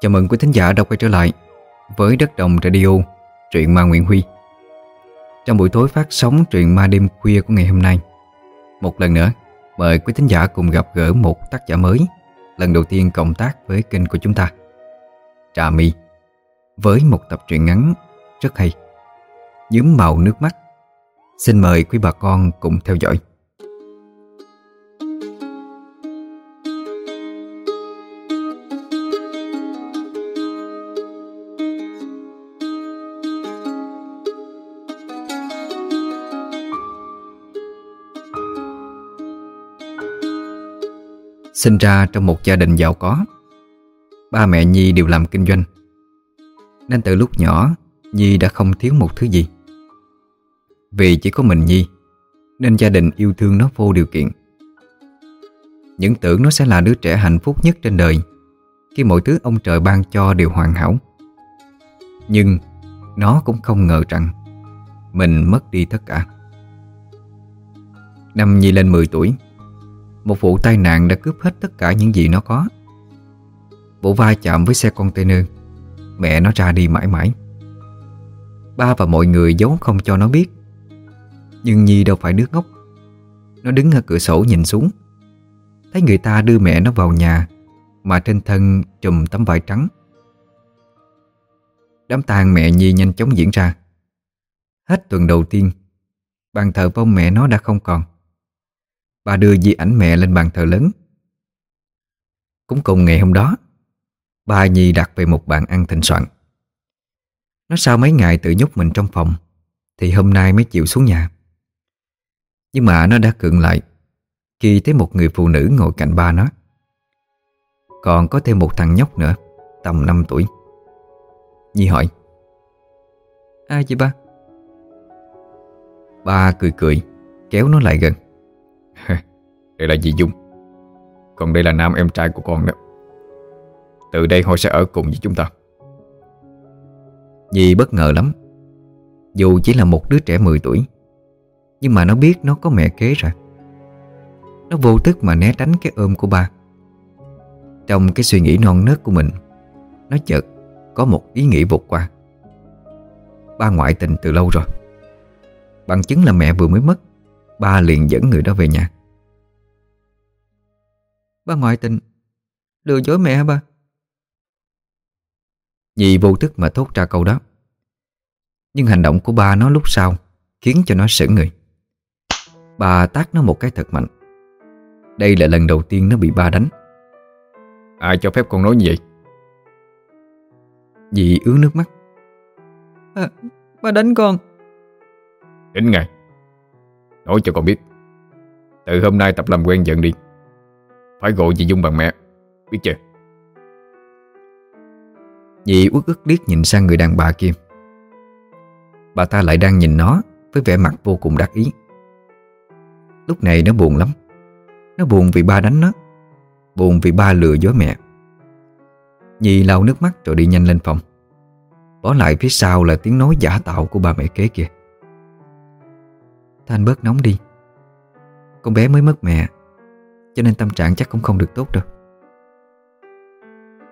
Chào mừng quý thính giả đã quay trở lại với Đất Đồng Radio, truyện ma Nguyễn Huy. Trong buổi tối phát sóng truyện ma đêm khuya của ngày hôm nay, một lần nữa mời quý thính giả cùng gặp gỡ một tác giả mới, lần đầu tiên cộng tác với kênh của chúng ta. Trà My, với một tập truyện ngắn rất hay, Nhúm màu nước mắt. Xin mời quý bà con cùng theo dõi. Sinh ra trong một gia đình giàu có. Ba mẹ Nhi đều làm kinh doanh. Nên từ lúc nhỏ, Nhi đã không thiếu một thứ gì. Vì chỉ có mình Nhi, Nên gia đình yêu thương nó vô điều kiện. Những tưởng nó sẽ là đứa trẻ hạnh phúc nhất trên đời, Khi mọi thứ ông trời ban cho đều hoàn hảo. Nhưng Nó cũng không ngờ rằng Mình mất đi tất cả. Năm Nhi lên 10 tuổi một vụ tai nạn đã cướp hết tất cả những gì nó có. Vụ va chạm với xe container. Mẹ nó ra đi mãi mãi. Ba và mọi người giấu không cho nó biết. Nhưng Nhi đâu phải đứa ngốc. Nó đứng ở cửa sổ nhìn xuống. Thấy người ta đưa mẹ nó vào nhà, Mà trên thân trùm tấm vải trắng. Đám tang mẹ Nhi nhanh chóng diễn ra. Hết tuần đầu tiên, Bàn thờ vong mẹ nó đã không còn. Bà đưa di ảnh mẹ lên bàn thờ lớn. Cũng cùng ngày hôm đó, Bà Nhi đặt về một bàn ăn thịnh soạn. Nó sau mấy ngày tự nhốt mình trong phòng, Thì hôm nay mới chịu xuống nhà. Nhưng mà nó đã cưỡng lại, Khi thấy một người phụ nữ ngồi cạnh ba nó. Còn có thêm một thằng nhóc nữa, Tầm 5 tuổi. Nhi hỏi, Ai chị ba? Ba cười cười, Kéo nó lại gần. Đây là dì Dung. Còn đây là nam em trai của con đó. Từ đây họ sẽ ở cùng với chúng ta. Dì bất ngờ lắm. Dù chỉ là một đứa trẻ 10 tuổi, Nhưng mà nó biết nó có mẹ kế rồi. Nó vô thức mà né tránh cái ôm của ba. Trong cái suy nghĩ non nớt của mình, Nó chợt có một ý nghĩ vụt qua. Ba ngoại tình từ lâu rồi. Bằng chứng là mẹ vừa mới mất Ba liền dẫn người đó về nhà. Ba ngoại tình. Lừa dối mẹ ba? Nhi vô thức mà thốt ra câu đó. Nhưng hành động của ba nó lúc sau Khiến cho nó sững người. Bà tác nó một cái thật mạnh. Đây là lần đầu tiên nó bị ba đánh. Ai cho phép con nói như vậy? Dì ướt nước mắt. Ba, ba đánh con. Đến ngày Nói cho con biết. Từ hôm nay tập làm quen dần đi. Phải gọi chị Dung bằng mẹ. Biết chưa? Dì uất ức điếc nhìn sang người đàn bà kia. Bà ta lại đang nhìn nó Với vẻ mặt vô cùng đắc ý. Lúc này nó buồn lắm. Nó buồn vì ba đánh nó. Buồn vì ba lừa dối mẹ. Nhi lau nước mắt rồi đi nhanh lên phòng. Bỏ lại phía sau là tiếng nói giả tạo của ba mẹ kế kia. Thanh bớt nóng đi. Con bé mới mất mẹ Cho nên tâm trạng chắc cũng không được tốt đâu.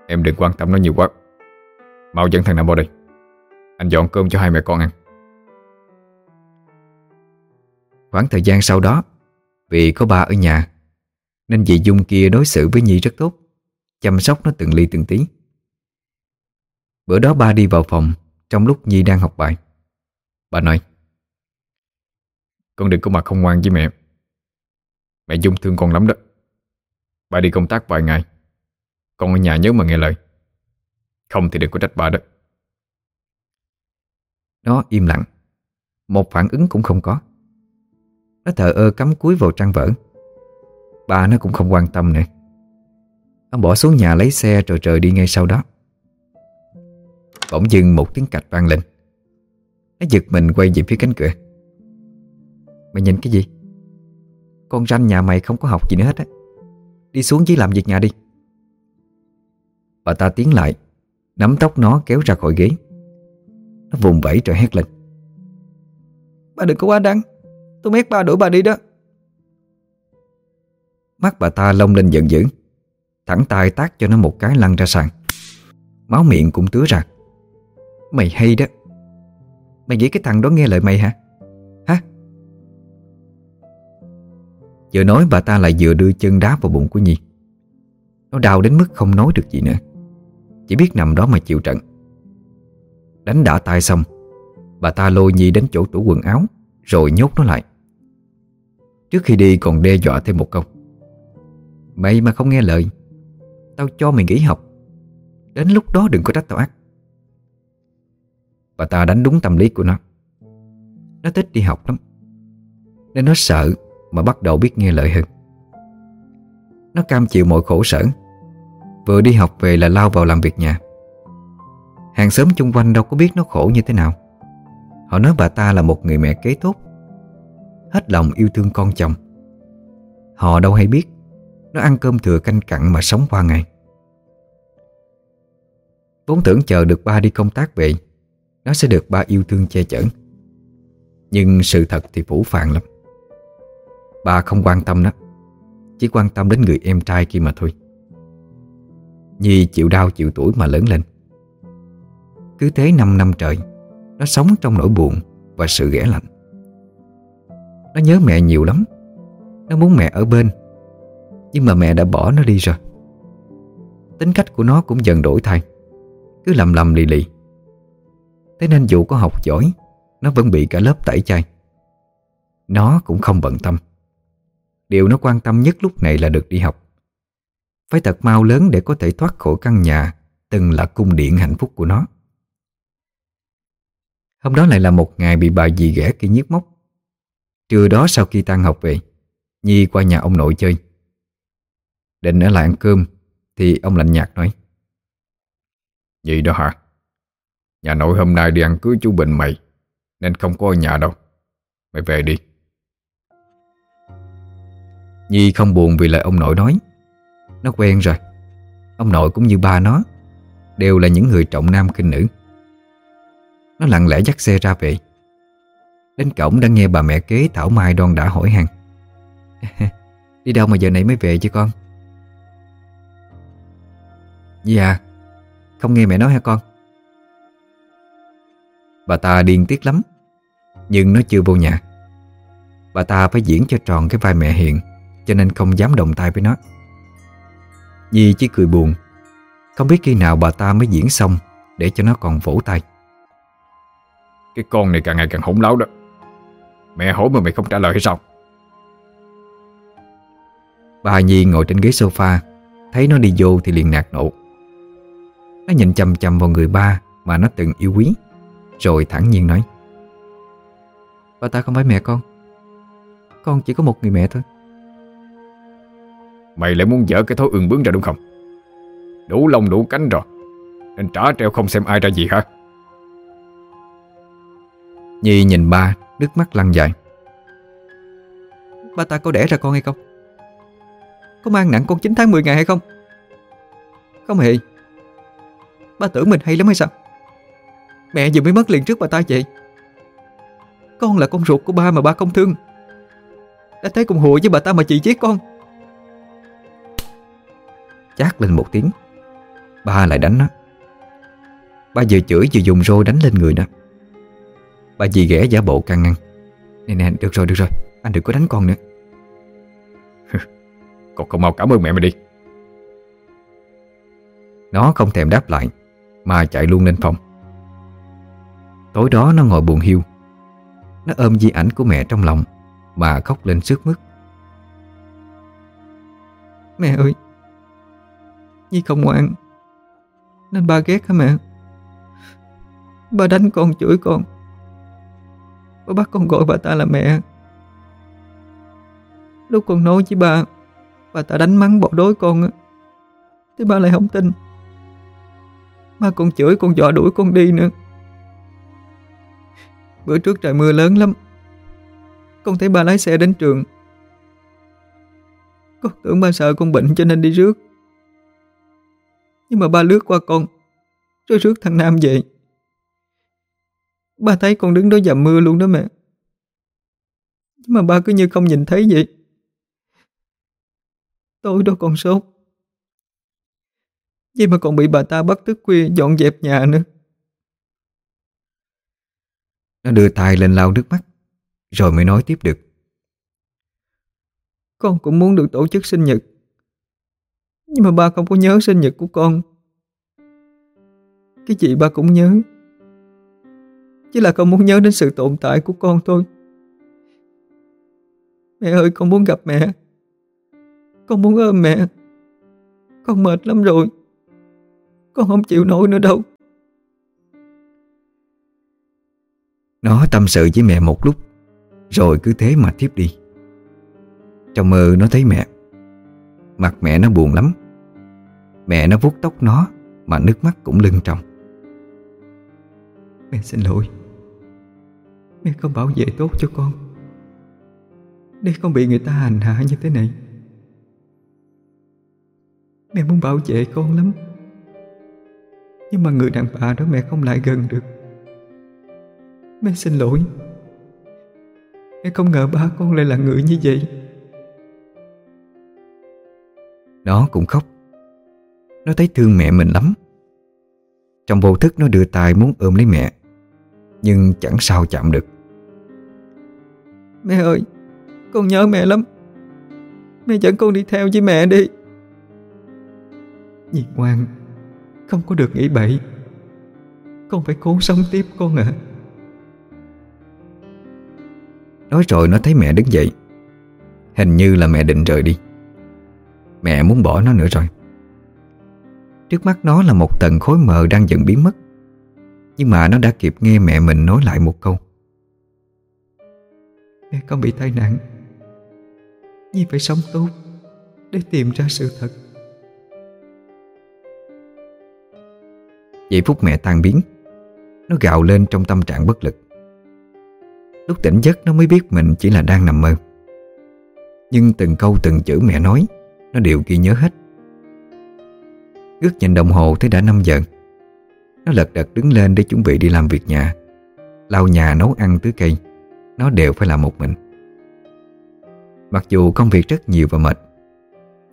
Em đừng quan tâm nó nhiều quá. Mau dẫn thằng Nam vào đây Anh dọn cơm cho hai mẹ con ăn. Khoảng thời gian sau đó Vì có ba ở nhà Nên dì Dung kia đối xử với Nhi rất tốt Chăm sóc nó từng ly từng tí. Bữa đó ba đi vào phòng Trong lúc Nhi đang học bài. Bà nói con đừng có mà không ngoan với mẹ. Mẹ Dung thương con lắm đó. Bà đi công tác vài ngày. Con ở nhà nhớ mà nghe lời. Không thì đừng có trách bà đó. Nó im lặng. Một phản ứng cũng không có. Nó thờ ơ cắm cúi vào trang vở Bà nó cũng không quan tâm nữa. Nó bỏ xuống nhà lấy xe rồi trời đi ngay sau đó. Bỗng dưng một tiếng cạch vang lên. Nó giật mình quay về phía cánh cửa. Mày nhìn cái gì? Con ranh nhà mày không có học gì nữa hết á. Đi xuống dưới làm việc nhà đi. Bà ta tiến lại, Nắm tóc nó kéo ra khỏi ghế. Nó vùng vẫy rồi hét lên. Bà đừng có quá đáng. Tôi mét ba đuổi bà đi đó. Mắt bà ta lông lên giận dữ. Thẳng tay tác cho nó một cái lăn ra sàn. Máu miệng cũng tứa ra. Mày hay đó. Mày nghĩ cái thằng đó nghe lời mày hả Hả? Vừa nói bà ta lại vừa đưa chân đá vào bụng của Nhi. Nó đau đến mức không nói được gì nữa. Chỉ biết nằm đó mà chịu trận. Đánh đã tay xong, Bà ta lôi Nhi đến chỗ tủ quần áo, Rồi nhốt nó lại. Trước khi đi còn đe dọa thêm một câu. Mày mà không nghe lời, Tao cho mày nghỉ học. Đến lúc đó đừng có trách tao ác. Bà ta đánh đúng tâm lý của nó. Nó thích đi học lắm, Nên nó sợ mà bắt đầu biết nghe lời hơn. Nó cam chịu mọi khổ sở. Vừa đi học về là lao vào làm việc nhà. Hàng xóm chung quanh đâu có biết nó khổ như thế nào. Họ nói bà ta là một người mẹ kế tốt, Hết lòng yêu thương con chồng. Họ đâu hay biết, Nó ăn cơm thừa canh cặn mà sống qua ngày. Vốn tưởng chờ được ba đi công tác về, Nó sẽ được ba yêu thương che chở. Nhưng sự thật thì phủ phàng lắm bà không quan tâm đó Chỉ quan tâm đến người em trai kia mà thôi. Nhi chịu đau chịu tuổi mà lớn lên. Cứ thế 5 năm trời, Nó sống trong nỗi buồn Và sự ghẻ lạnh. Nó nhớ mẹ nhiều lắm. Nó muốn mẹ ở bên, Nhưng mà mẹ đã bỏ nó đi rồi. Tính cách của nó cũng dần đổi thay, Cứ lầm lầm lì lì. Thế nên dù có học giỏi, Nó vẫn bị cả lớp tẩy chay. Nó cũng không bận tâm. Điều nó quan tâm nhất lúc này là được đi học. Phải thật mau lớn để có thể thoát khỏi căn nhà, Từng là cung điện hạnh phúc của nó. Hôm đó lại là một ngày bị bà dì ghẻ kia nhức móc. Trưa đó sau khi tan học về, Nhi qua nhà ông nội chơi. Định ở lại ăn cơm, Thì ông lạnh nhạt nói. Vậy đó hả? Nhà nội hôm nay đi ăn cưới chú Bình mày, Nên không có ở nhà đâu. Mày về đi. Nhi không buồn vì lời ông nội nói. Nó quen rồi. Ông nội cũng như ba nó, Đều là những người trọng nam kinh nữ. Nó lặng lẽ dắt xe ra về. Đến cổng đã nghe bà mẹ kế Thảo Mai đoan đã hỏi hàng. Đi đâu mà giờ này mới về chứ con? Nhi à Không nghe mẹ nói hả con? Bà ta điên tiết lắm, Nhưng nó chưa vô nhà. Bà ta phải diễn cho tròn cái vai mẹ hiện cho nên không dám động tay với nó. Nhi chỉ cười buồn. Không biết khi nào bà ta mới diễn xong Để cho nó còn vỗ tay. Cái con này càng ngày càng hỗn láo đó. Mẹ hỏi mà mày không trả lời hay sao? Bà Nhi ngồi trên ghế sofa Thấy nó đi vô thì liền nạt nộ. Nó nhìn chầm chầm vào người ba Mà nó từng yêu quý Rồi thẳng nhiên nói Bà ta không phải mẹ con. Con chỉ có một người mẹ thôi Mày lại muốn dở cái thói ương bướng ra đúng không? Đủ lông đủ cánh rồi, Nên trả treo không xem ai ra gì hả? Nhi nhìn ba, Nước mắt lăn dài. Ba ta có đẻ ra con hay không? Có mang nặng con 9 tháng 10 ngày hay không? Không hề. Ba tưởng mình hay lắm hay sao? Mẹ vừa mới mất liền trước bà ta vậy. Con là con ruột của ba mà ba không thương. Đã thấy cùng hùa với bà ta mà chị giết con. Chát lên một tiếng. Ba lại đánh nó. Ba vừa chửi vừa dùng roi đánh lên người nó. Bà dì ghẻ giả bộ can ngăn. Nè nè được rồi được rồi. Anh đừng có đánh con nữa. Con không mau cảm ơn mẹ mày đi. Nó không thèm đáp lại Mà chạy luôn lên phòng. Tối đó nó ngồi buồn hiu. Nó ôm di ảnh của mẹ trong lòng Mà khóc lên sướt mướt. Mẹ ơi Nhi không ngoan. Nên ba ghét hả mẹ? Ba đánh con, chửi con. Ba bắt con gọi bà ta là mẹ. Lúc con nói với ba, Bà ta đánh mắng bỏ đối con thế ba lại không tin. Ba còn chửi con dọa đuổi con đi nữa. Bữa trước trời mưa lớn lắm. Con thấy ba lái xe đến trường. Con tưởng ba sợ con bệnh cho nên đi rước. Nhưng mà ba lướt qua con Rồi rước thằng Nam về Ba thấy con đứng đó dầm mưa luôn đó mẹ. Nhưng mà ba cứ như không nhìn thấy vậy. Tối đó con sốt. Vậy mà còn bị bà ta bắt thức khuya dọn dẹp nhà nữa. Nó đưa tay lên lau nước mắt Rồi mới nói tiếp được. Con cũng muốn được tổ chức sinh nhật nhưng mà ba không có nhớ sinh nhật của con. Cái gì ba cũng nhớ. Chỉ là không muốn nhớ đến sự tồn tại của con thôi. Mẹ ơi, con muốn gặp mẹ. Con muốn ôm mẹ. Con mệt lắm rồi. Con không chịu nổi nữa đâu. Nó tâm sự với mẹ một lúc, Rồi cứ thế mà tiếp đi. Trong mơ nó thấy mẹ. Mặt mẹ nó buồn lắm. Mẹ nó vuốt tóc nó Mà nước mắt cũng lưng tròng. Mẹ xin lỗi. Mẹ không bảo vệ tốt cho con. Để không bị người ta hành hạ như thế này. Mẹ muốn bảo vệ con lắm. Nhưng mà người đàn bà đó mẹ không lại gần được. Mẹ xin lỗi. Mẹ không ngờ ba con lại là người như vậy. Nó cũng khóc Nó thấy thương mẹ mình lắm. Trong vô thức nó đưa tay muốn ôm lấy mẹ Nhưng chẳng sao chạm được. Mẹ ơi Con nhớ mẹ lắm. Mẹ dẫn con đi theo với mẹ đi. Nhi ngoan Không có được nghĩ bậy. Con phải cố sống tiếp con ạ. Nói rồi nó thấy mẹ đứng dậy. Hình như là mẹ định rời đi. Mẹ muốn bỏ nó nữa rồi Trước mắt nó là một tầng khối mờ đang dần biến mất. Nhưng mà nó đã kịp nghe mẹ mình nói lại một câu. Mẹ con bị tai nạn. Nhi phải sống tốt Để tìm ra sự thật. Vậy phút mẹ tan biến, Nó gào lên trong tâm trạng bất lực. Lúc tỉnh giấc nó mới biết mình chỉ là đang nằm mơ. Nhưng từng câu từng chữ mẹ nói, Nó đều ghi nhớ hết. Ngước nhìn đồng hồ thấy đã 5 giờ. Nó lật đật đứng lên để chuẩn bị đi làm việc nhà. Lau nhà nấu ăn tưới cây. Nó đều phải làm một mình. Mặc dù công việc rất nhiều và mệt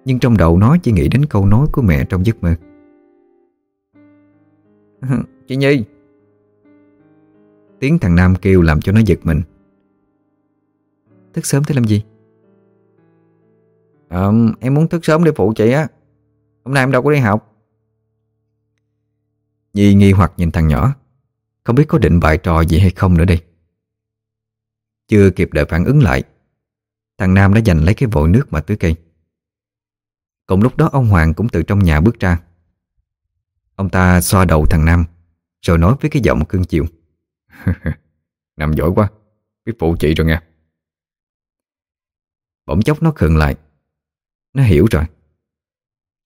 Nhưng trong đầu nó chỉ nghĩ đến câu nói của mẹ trong giấc mơ. Chị Nhi. Tiếng thằng Nam kêu làm cho nó giật mình. Thức sớm thế làm gì? à, Em muốn thức sớm để phụ chị á. Hôm nay em đâu có đi học. Nhi nghi hoặc nhìn thằng nhỏ. Không biết có định bài trò gì hay không nữa đây. Chưa kịp đợi phản ứng lại, Thằng Nam đã giành lấy cái vội nước mà tưới cây. Cùng lúc đó ông Hoàng cũng từ trong nhà bước ra. Ông ta xoa đầu thằng Nam, Rồi nói với cái giọng cương chiều. Nằm giỏi quá, Biết phụ chị rồi nghe. Bỗng chốc nó khựng lại. Nó hiểu rồi.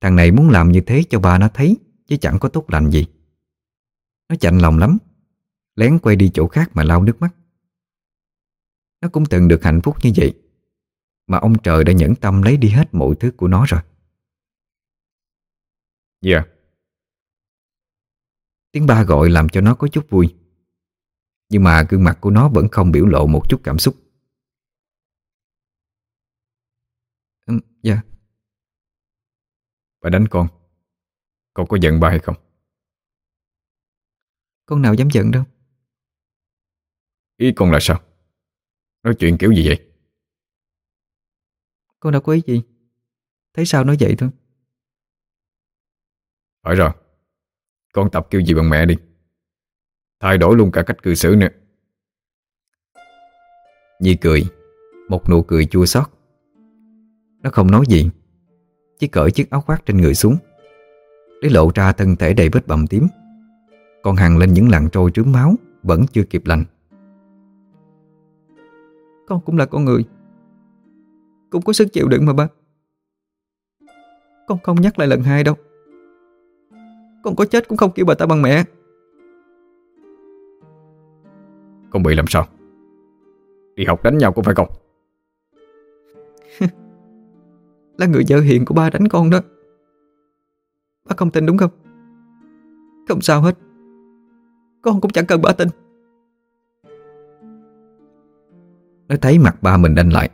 Thằng này muốn làm như thế cho ba nó thấy, Chứ chẳng có tốt lành gì. Nó chạnh lòng lắm. Lén quay đi chỗ khác mà lau nước mắt. Nó cũng từng được hạnh phúc như vậy Mà ông trời đã nhẫn tâm lấy đi hết mọi thứ của nó rồi. Dạ. Tiếng ba gọi làm cho nó có chút vui Nhưng mà gương mặt của nó vẫn không biểu lộ một chút cảm xúc. Dạ. Bà đánh con. Con có giận ba hay không Con nào dám giận đâu. Ý con là sao? Nói chuyện kiểu gì vậy? Con đâu có ý gì. Thấy sao nói vậy thôi. Phải rồi. Con tập kêu gì bằng mẹ đi. Thay đổi luôn cả cách cư xử nữa. Nhi cười. Một nụ cười chua xót. Nó không nói gì. Chỉ cởi chiếc áo khoác trên người xuống. Để lộ ra thân thể đầy vết bầm tím Còn hằng lên những lằn trôi trướng máu Vẫn chưa kịp lành. Con cũng là con người. Cũng có sức chịu đựng mà ba Con không nhắc lại lần hai đâu. Con có chết cũng không kêu bà ta bằng mẹ. Con bị làm sao? Đi học đánh nhau có phải không Là người vợ hiền của ba đánh con đó. Ba không tin đúng không? Không sao hết Con cũng chẳng cần ba tin. Nó thấy mặt ba mình đanh lại.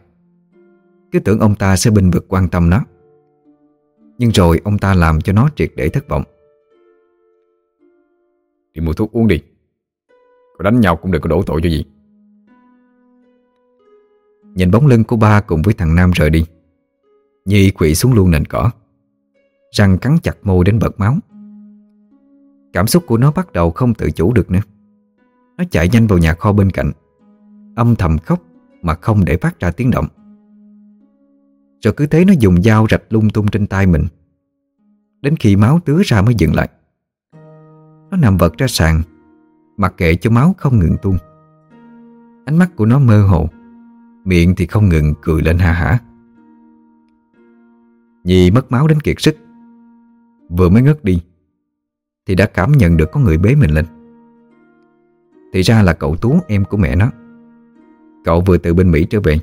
Cứ tưởng ông ta sẽ binh vực quan tâm nó. Nhưng rồi ông ta làm cho nó triệt để thất vọng. Đi mua thuốc uống đi. Có đánh nhau cũng đừng có đổ tội cho gì. Nhìn bóng lưng của ba cùng với thằng Nam rời đi. Nhi quỵ xuống luôn nền cỏ. Răng cắn chặt môi đến bật máu Cảm xúc của nó bắt đầu không tự chủ được nữa. Nó chạy nhanh vào nhà kho bên cạnh. Âm thầm khóc Mà không để phát ra tiếng động. Rồi cứ thế nó dùng dao rạch lung tung trên tay mình. Đến khi máu tứa ra mới dừng lại. Nó nằm vật ra sàn, Mặc kệ cho máu không ngừng tuôn. Ánh mắt của nó mơ hồ, Miệng thì không ngừng cười lên ha hả. Nhi mất máu đến kiệt sức. Vừa mới ngất đi thì đã cảm nhận được có người bế mình lên. Thì ra là cậu Tú, em của mẹ nó. Cậu vừa từ bên Mỹ trở về,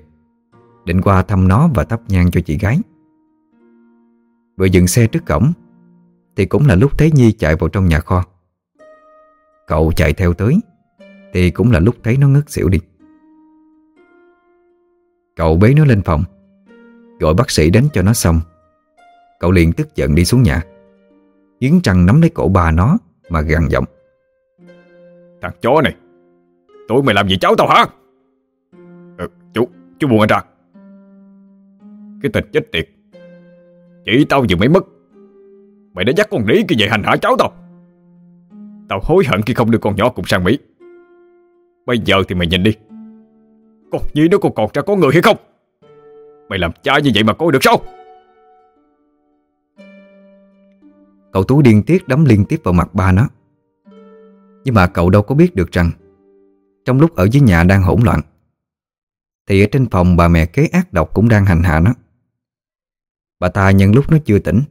Định qua thăm nó và thắp nhang cho chị gái. Vừa dừng xe trước cổng, Thì cũng là lúc thấy Nhi chạy vào trong nhà kho. Cậu chạy theo tới, Thì cũng là lúc thấy nó ngất xỉu đi. Cậu bế nó lên phòng, Gọi bác sĩ đánh cho nó xong. Cậu liền tức giận đi xuống nhà. Yến Trăng nắm lấy cổ bà nó Mà gằn giọng. Thằng chó này Tụi mày làm gì cháu tao hả? Ừ, Chú, chú buồn anh ra Cái tình chết tiệt. Chỉ tao vừa mới mất. Mày đã dắt con nỉ kia về hành hạ cháu tao. Tao hối hận khi không đưa con nhỏ cùng sang Mỹ. Bây giờ thì mày nhìn đi. Con nhí nó còn còn ra có người hay không? Mày làm cha như vậy mà coi được sao? Cậu Tú điên tiết đấm liên tiếp vào mặt ba nó. Nhưng mà cậu đâu có biết được rằng, Trong lúc ở dưới nhà đang hỗn loạn, Thì ở trên phòng bà mẹ kế ác độc cũng đang hành hạ nó. Bà ta nhân lúc nó chưa tỉnh,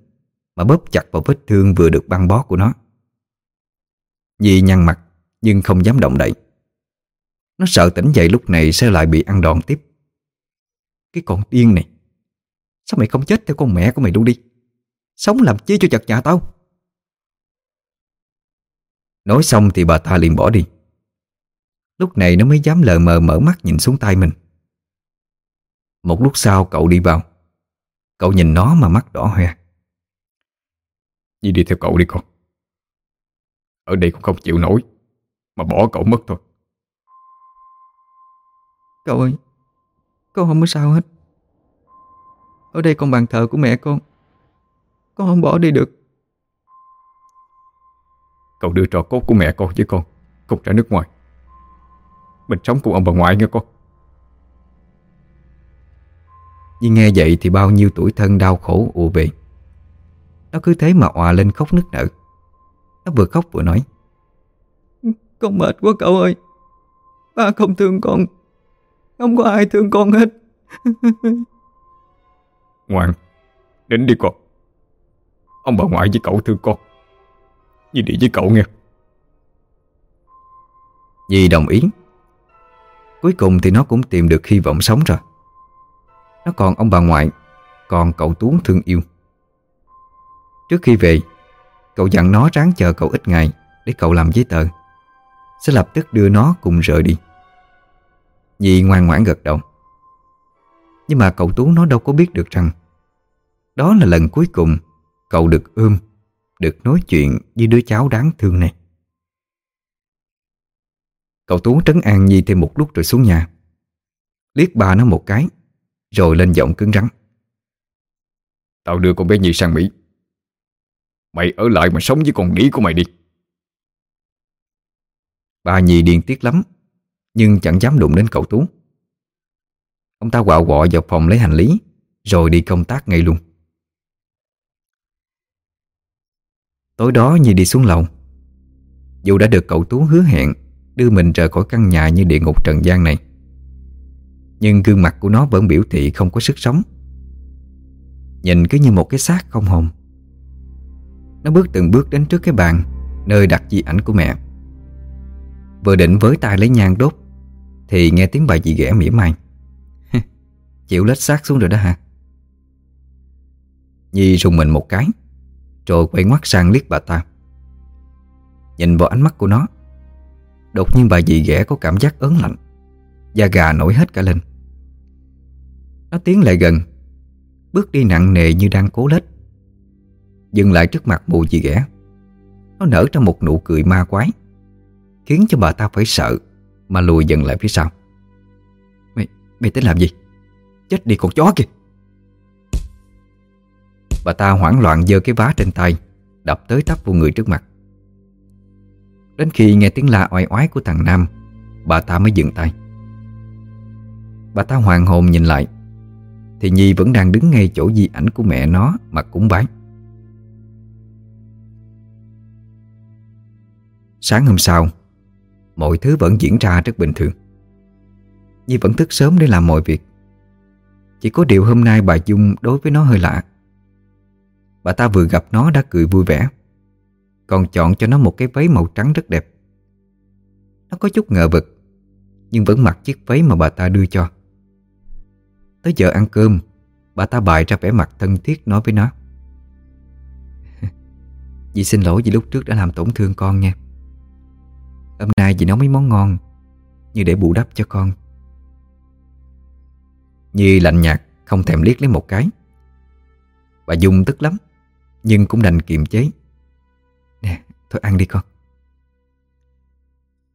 Mà bóp chặt vào vết thương vừa được băng bó của nó. Dì nhăn mặt, Nhưng không dám động đậy. Nó sợ tỉnh dậy lúc này sẽ lại bị ăn đòn tiếp. Cái con điên này, Sao mày không chết theo con mẹ của mày luôn đi? Sống làm chi cho chật nhà tao? Nói xong thì bà ta liền bỏ đi. Lúc này nó mới dám lờ mờ mở mắt nhìn xuống tay mình. Một lúc sau cậu đi vào. Cậu nhìn nó mà mắt đỏ hoe. Nhi đi theo cậu đi con. Ở đây cũng không chịu nổi Mà bỏ cậu mất thôi. Cậu ơi Con không có sao hết. Ở đây còn bàn thờ của mẹ con Con không bỏ đi được. Cậu đưa trò cốt của mẹ con với con Cùng ra nước ngoài. Mình sống cùng ông bà ngoại nghe con. Nhưng nghe vậy thì bao nhiêu tuổi thân đau khổ ùa về. Nó cứ thế mà òa lên khóc nức nở. Nó vừa khóc vừa nói. Con mệt quá cậu ơi. Ba không thương con. Không có ai thương con hết. Ngoan Đến đi con Ông bà ngoại với cậu thương con. Nhi đi với cậu nghe. Dì đồng ý. Cuối cùng thì nó cũng tìm được hy vọng sống rồi. Nó còn ông bà ngoại, Còn cậu Tú thương yêu. Trước khi về, Cậu dặn nó ráng chờ cậu ít ngày Để cậu làm giấy tờ. Sẽ lập tức đưa nó cùng rời đi. Dì ngoan ngoãn gật đầu. Nhưng mà cậu Tú nó đâu có biết được rằng, Đó là lần cuối cùng Cậu được ươm Được nói chuyện với đứa cháu đáng thương này. Cậu Tú trấn an Nhi thêm một lúc rồi xuống nhà. Liếc ba nó một cái Rồi lên giọng cứng rắn. Tao đưa con bé Nhi sang Mỹ. Mày ở lại mà sống với con đĩ của mày đi. Ba Nhi điên tiết lắm Nhưng chẳng dám đụng đến cậu Tú. Ông ta quạo quọ vào phòng lấy hành lý Rồi đi công tác ngay luôn Tối đó Nhi đi xuống lầu. Dù đã được cậu Tú hứa hẹn Đưa mình rời khỏi căn nhà như địa ngục trần gian này, Nhưng gương mặt của nó vẫn biểu thị không có sức sống. Nhìn cứ như một cái xác không hồn. Nó bước từng bước đến trước cái bàn, Nơi đặt di ảnh của mẹ. Vừa định với tay lấy nhang đốt, Thì nghe tiếng bà dì ghẻ mỉa mai. Chịu lết xác xuống rồi đó hả? Nhi rùng mình một cái. Rồi quay ngoắt sang liếc bà ta. Nhìn vào ánh mắt của nó Đột nhiên bà dì ghẻ có cảm giác ớn lạnh Da gà nổi hết cả lên. Nó tiến lại gần Bước đi nặng nề như đang cố lết. Dừng lại trước mặt mụ dì ghẻ. Nó nở ra một nụ cười ma quái Khiến cho bà ta phải sợ Mà lùi dần lại phía sau. Mày, mày tính làm gì? Chết đi con chó kìa Bà ta hoảng loạn giơ cái vá trên tay, Đập tới tấp vô người trước mặt. Đến khi nghe tiếng la oai oái của thằng Nam, Bà ta mới dừng tay. Bà ta hoàng hồn nhìn lại, Thì Nhi vẫn đang đứng ngay chỗ di ảnh của mẹ nó Mà cúng bái. Sáng hôm sau, Mọi thứ vẫn diễn ra rất bình thường. Nhi vẫn thức sớm để làm mọi việc. Chỉ có điều hôm nay bà Dung đối với nó hơi lạ. Bà ta vừa gặp nó đã cười vui vẻ. Còn chọn cho nó một cái váy màu trắng rất đẹp. Nó có chút ngờ vực, Nhưng vẫn mặc chiếc váy mà bà ta đưa cho. Tới giờ ăn cơm, Bà ta bày ra vẻ mặt thân thiết nói với nó. Dì xin lỗi vì lúc trước đã làm tổn thương con nha. Hôm nay dì nấu mấy món ngon Như để bù đắp cho con. Nhi lạnh nhạt, Không thèm liếc lấy một cái. Bà Dung tức lắm. Nhưng cũng đành kiềm chế. Nè, thôi ăn đi con.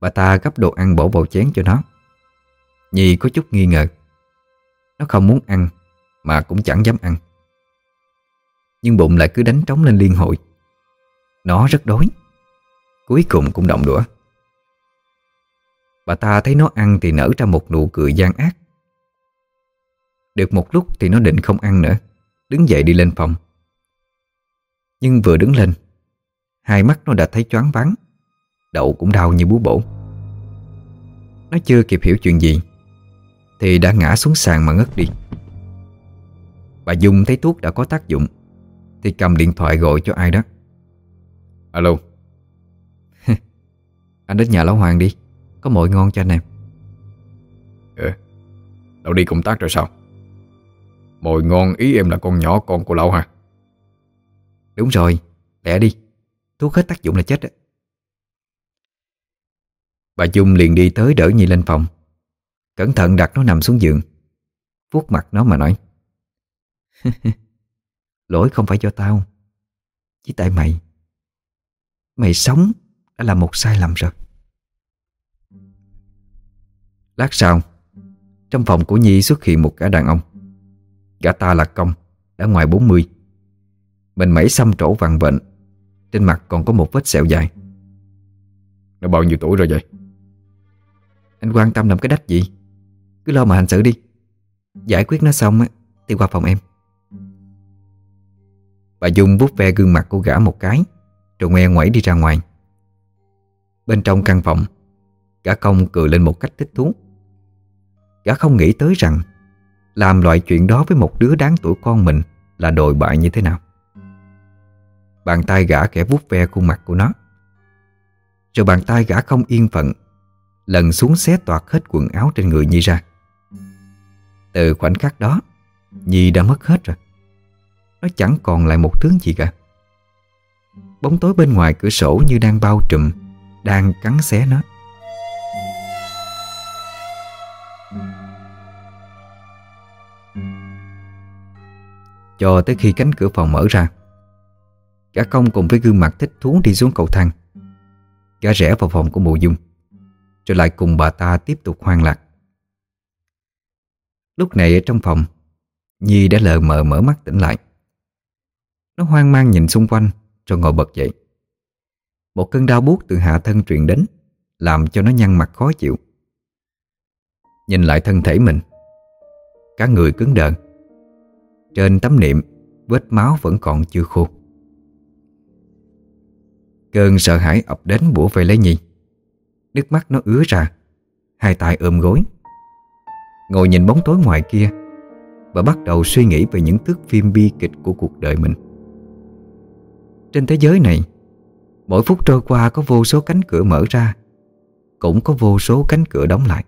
Bà ta gấp đồ ăn bổ vào chén cho nó. Nhi có chút nghi ngờ. Nó không muốn ăn, Mà cũng chẳng dám ăn. Nhưng bụng lại cứ đánh trống lên liên hội Nó rất đói. Cuối cùng cũng động đũa. Bà ta thấy nó ăn thì nở ra một nụ cười gian ác. Được một lúc thì nó định không ăn nữa. Đứng dậy đi lên phòng. Nhưng vừa đứng lên Hai mắt nó đã thấy choáng váng Đậu cũng đau như bú bổ. Nó chưa kịp hiểu chuyện gì Thì đã ngã xuống sàn mà ngất đi. Bà Dung thấy thuốc đã có tác dụng Thì cầm điện thoại gọi cho ai đó. Alo. Anh đến nhà lão Hoàng đi Có mồi ngon cho anh em. Ừ Lão đi công tác rồi sao? Mồi ngon ý em là con nhỏ con của lão hả Đúng rồi, Lẹ đi. Thuốc hết tác dụng là chết đó. Bà Dung liền đi tới đỡ Nhi lên phòng. Cẩn thận đặt nó nằm xuống giường. Vuốt mặt nó mà nói. Lỗi không phải do tao, Chỉ tại mày. Mày sống đã là một sai lầm rồi. Lát sau, Trong phòng của Nhi xuất hiện một gã đàn ông. Gã ta là công, Đã ngoài 40 mình mẩy xăm trổ vàng vện. Trên mặt còn có một vết sẹo dài. Nó bao nhiêu tuổi rồi vậy? Anh quan tâm làm cái đách gì? Cứ lo mà hành xử đi. Giải quyết nó xong á Thì qua phòng em. Bà Dung vuốt ve gương mặt của gã một cái Rồi ngoe ngoẩy đi ra ngoài. Bên trong căn phòng Gã công cười lên một cách thích thú. Gã không nghĩ tới rằng Làm loại chuyện đó với một đứa đáng tuổi con mình Là đồi bại như thế nào Bàn tay gã kẻ vuốt ve khuôn mặt của nó. Rồi bàn tay gã không yên phận, Lần xuống xé toạc hết quần áo trên người Nhi ra. Từ khoảnh khắc đó, Nhi đã mất hết rồi. Nó chẳng còn lại một thứ gì cả. Bóng tối bên ngoài cửa sổ như đang bao trùm, Đang cắn xé nó. Cho tới khi cánh cửa phòng mở ra Gã công cùng với gương mặt thích thú đi xuống cầu thang. Gã rẽ vào phòng của mụ dung, Rồi lại cùng bà ta tiếp tục hoang lạc. Lúc này ở trong phòng, Nhi đã lờ mờ mở mắt tỉnh lại. Nó hoang mang nhìn xung quanh, Rồi ngồi bật dậy. Một cơn đau buốt từ hạ thân truyền đến, Làm cho nó nhăn mặt khó chịu. Nhìn lại thân thể mình, Cả người cứng đờ. Trên tấm niệm, Vết máu vẫn còn chưa khô. Cơn sợ hãi ập đến bủa về lấy Nhi Nước mắt nó ứa ra. Hai tay ôm gối. Ngồi nhìn bóng tối ngoài kia Và bắt đầu suy nghĩ về những thước phim bi kịch của cuộc đời mình. Trên thế giới này, Mỗi phút trôi qua có vô số cánh cửa mở ra, Cũng có vô số cánh cửa đóng lại.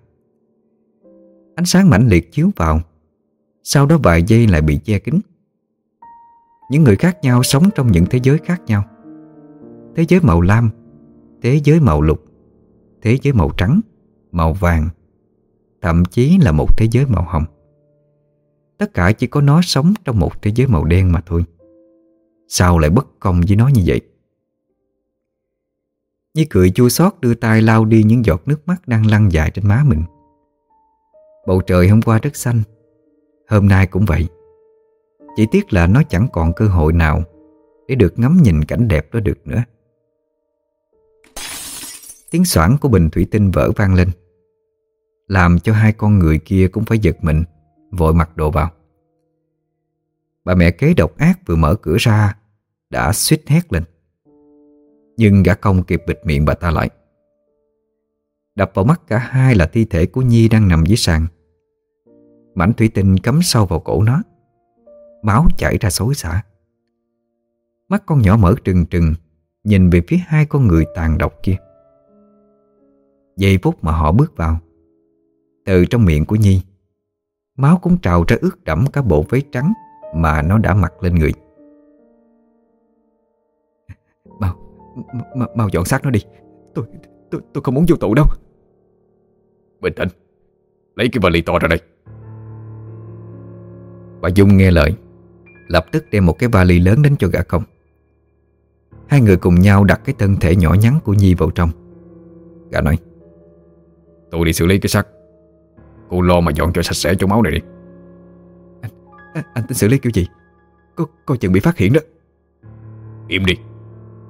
Ánh sáng mãnh liệt chiếu vào, Sau đó vài giây lại bị che kín. Những người khác nhau sống trong những thế giới khác nhau. Thế giới màu lam, Thế giới màu lục, Thế giới màu trắng, Màu vàng, Thậm chí là một thế giới màu hồng. Tất cả chỉ có nó sống trong một thế giới màu đen mà thôi. Sao lại bất công với nó như vậy? Nhi cười chua xót đưa tay lau đi những giọt nước mắt đang lăn dài trên má mình. Bầu trời hôm qua rất xanh, Hôm nay cũng vậy. Chỉ tiếc là nó chẳng còn cơ hội nào Để được ngắm nhìn cảnh đẹp đó được nữa. Tiếng xoảng của bình thủy tinh vỡ vang lên. Làm cho hai con người kia cũng phải giật mình, Vội mặc đồ vào. Bà mẹ kế độc ác vừa mở cửa ra, Đã suýt hét lên. Nhưng gã công kịp bịt miệng bà ta lại. Đập vào mắt cả hai là thi thể của Nhi đang nằm dưới sàn. Mảnh thủy tinh cắm sâu vào cổ nó. Máu chảy ra xối xả. Mắt con nhỏ mở trừng trừng, Nhìn về phía hai con người tàn độc kia. Giây phút mà họ bước vào. Từ trong miệng của Nhi Máu cũng trào ra ướt đẫm cả bộ váy trắng Mà nó đã mặc lên người. Mau Mau, mau dọn xác nó đi. Tôi tôi tôi không muốn vô tù đâu. Bình tĩnh Lấy cái vali to ra đây. Bà Dung nghe lời Lập tức đem một cái vali lớn đến cho gã công. Hai người cùng nhau đặt cái thân thể nhỏ nhắn của Nhi vào trong. Gã nói Tôi đi xử lý cái xác. Cô lo mà dọn cho sạch sẽ chỗ máu này đi. Anh, anh, anh tính xử lý kiểu gì? Có, coi chừng bị phát hiện đó. Im đi.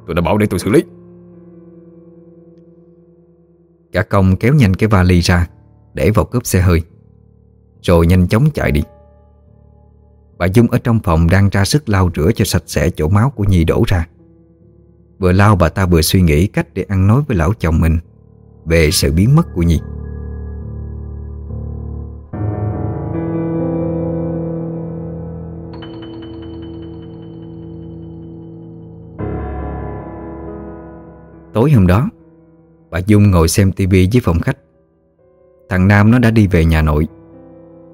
Tôi đã bảo để tôi xử lý. Cả công kéo nhanh cái vali ra Để vào cướp xe hơi Rồi nhanh chóng chạy đi. Bà Dung ở trong phòng đang ra sức lau rửa cho sạch sẽ chỗ máu của Nhi đổ ra. Vừa lau bà ta vừa suy nghĩ cách để ăn nói với lão chồng mình Về sự biến mất của Nhi Tối hôm đó, Bà Dung ngồi xem tivi dưới phòng khách. Thằng Nam nó đã đi về nhà nội,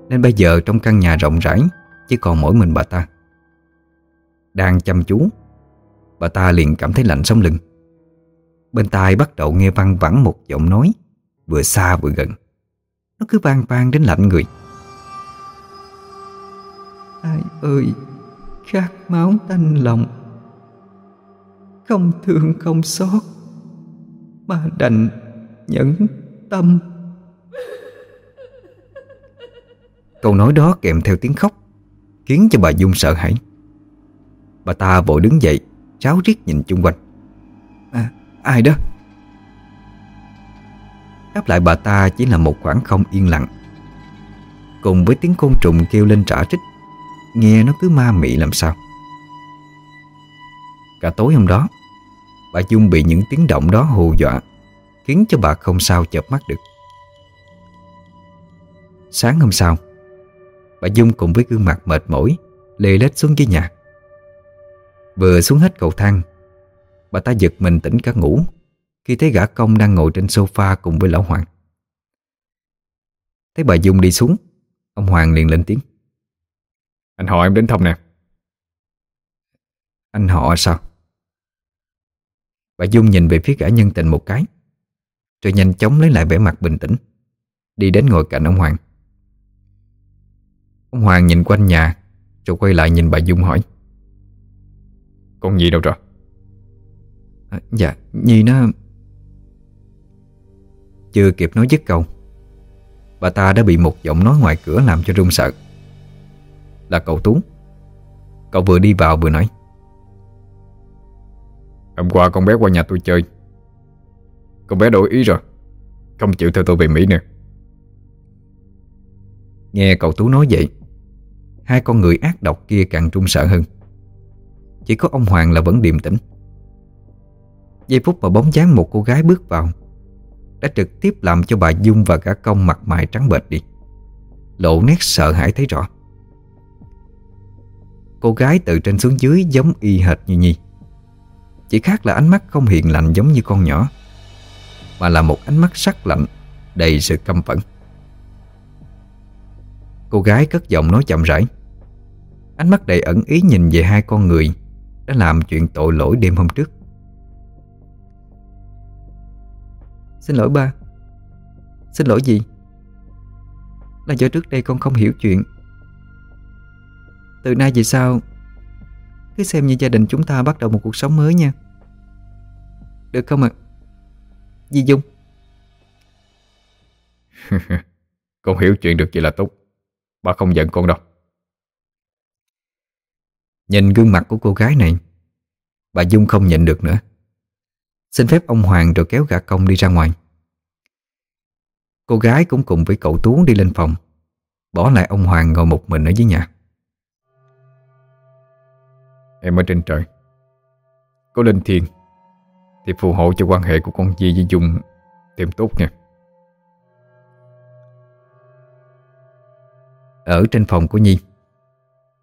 Nên bây giờ trong căn nhà rộng rãi Chỉ còn mỗi mình bà ta. Đang chăm chú, Bà ta liền cảm thấy lạnh sống lưng. Bên tai bắt đầu nghe văng vẳng một giọng nói, Vừa xa vừa gần. Nó cứ vang vang đến lạnh người. Ai ơi, Khát máu tanh lòng. Không thương, không xót. Mà đành nhẫn tâm. Câu nói đó kèm theo tiếng khóc Khiến cho bà Dung sợ hãi. Bà ta vội đứng dậy Ráo riết nhìn chung quanh. À ai đó? Đáp lại bà ta chỉ là một khoảng không yên lặng. Cùng với tiếng côn trùng kêu lên trả trích Nghe nó cứ ma mị làm sao. Cả tối hôm đó Bà Dung bị những tiếng động đó hù dọa Khiến cho bà không sao chợp mắt được. Sáng hôm sau Bà Dung cùng với gương mặt mệt mỏi Lê lết xuống dưới nhà. Vừa xuống hết cầu thang Bà ta giật mình tỉnh cả ngủ Khi thấy gã công đang ngồi trên sofa cùng với lão Hoàng. Thấy bà Dung đi xuống Ông Hoàng liền lên tiếng. Anh họ em đến thăm nè. Anh họ sao? Bà Dung nhìn về phía gã nhân tình một cái Rồi nhanh chóng lấy lại vẻ mặt bình tĩnh Đi đến ngồi cạnh ông Hoàng. Ông Hoàng nhìn quanh nhà Rồi quay lại nhìn bà Dung hỏi. Con gì đâu rồi? À, Dạ Nhi nó Chưa kịp nói dứt câu Bà ta đã bị một giọng nói ngoài cửa làm cho run sợ. Là cậu Tú Cậu vừa đi vào vừa nói Hôm qua con bé qua nhà tôi chơi. Con bé đổi ý rồi. Không chịu theo tôi về Mỹ nữa. Nghe cậu Tú nói vậy, Hai con người ác độc kia càng run sợ hơn. Chỉ có ông Hoàng là vẫn điềm tĩnh. Giây phút mà bóng dáng một cô gái bước vào Đã trực tiếp làm cho bà Dung và cả công mặt mày trắng bệch đi. Lộ nét sợ hãi thấy rõ. Cô gái từ trên xuống dưới giống y hệt như Nhi. Chỉ khác là ánh mắt không hiền lành giống như con nhỏ, Mà là một ánh mắt sắc lạnh, Đầy sự căm phẫn. Cô gái cất giọng nói chậm rãi. Ánh mắt đầy ẩn ý nhìn về hai con người Đã làm chuyện tội lỗi đêm hôm trước. Xin lỗi ba. Xin lỗi gì Là do trước đây con không hiểu chuyện. Từ nay về sau cứ xem như gia đình chúng ta bắt đầu một cuộc sống mới nha. Được không ạ? À? Di Dung. Con hiểu chuyện được vậy là tốt. Bà không giận con đâu. Nhìn gương mặt của cô gái này Bà Dung không nhịn được nữa. Xin phép ông Hoàng rồi kéo gã công đi ra ngoài. Cô gái cũng cùng với cậu Tú đi lên phòng Bỏ lại ông Hoàng ngồi một mình ở dưới nhà Em ở trên trời. Có linh thiền Thì phù hộ cho quan hệ của con Di với Dung Thêm tốt nha. Ở trên phòng của Nhi,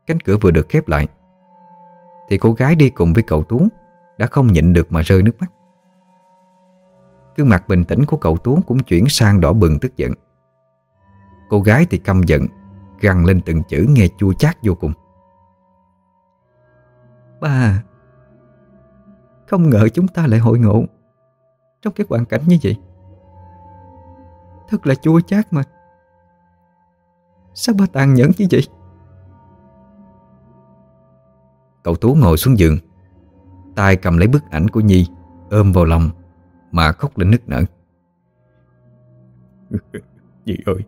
Cánh cửa vừa được khép lại, Thì cô gái đi cùng với cậu Tú Đã không nhịn được mà rơi nước mắt. Gương mặt bình tĩnh của cậu Tú cũng chuyển sang đỏ bừng tức giận. Cô gái thì căm giận, Gằn lên từng chữ nghe chua chát vô cùng. Ba Không ngờ chúng ta lại hội ngộ Trong cái hoàn cảnh như vậy. Thật là chua chát mà. Sao ba tàn nhẫn như vậy? Cậu Tú ngồi xuống giường tay cầm lấy bức ảnh của Nhi Ôm vào lòng Mà khóc lên nức nở. Dì ơi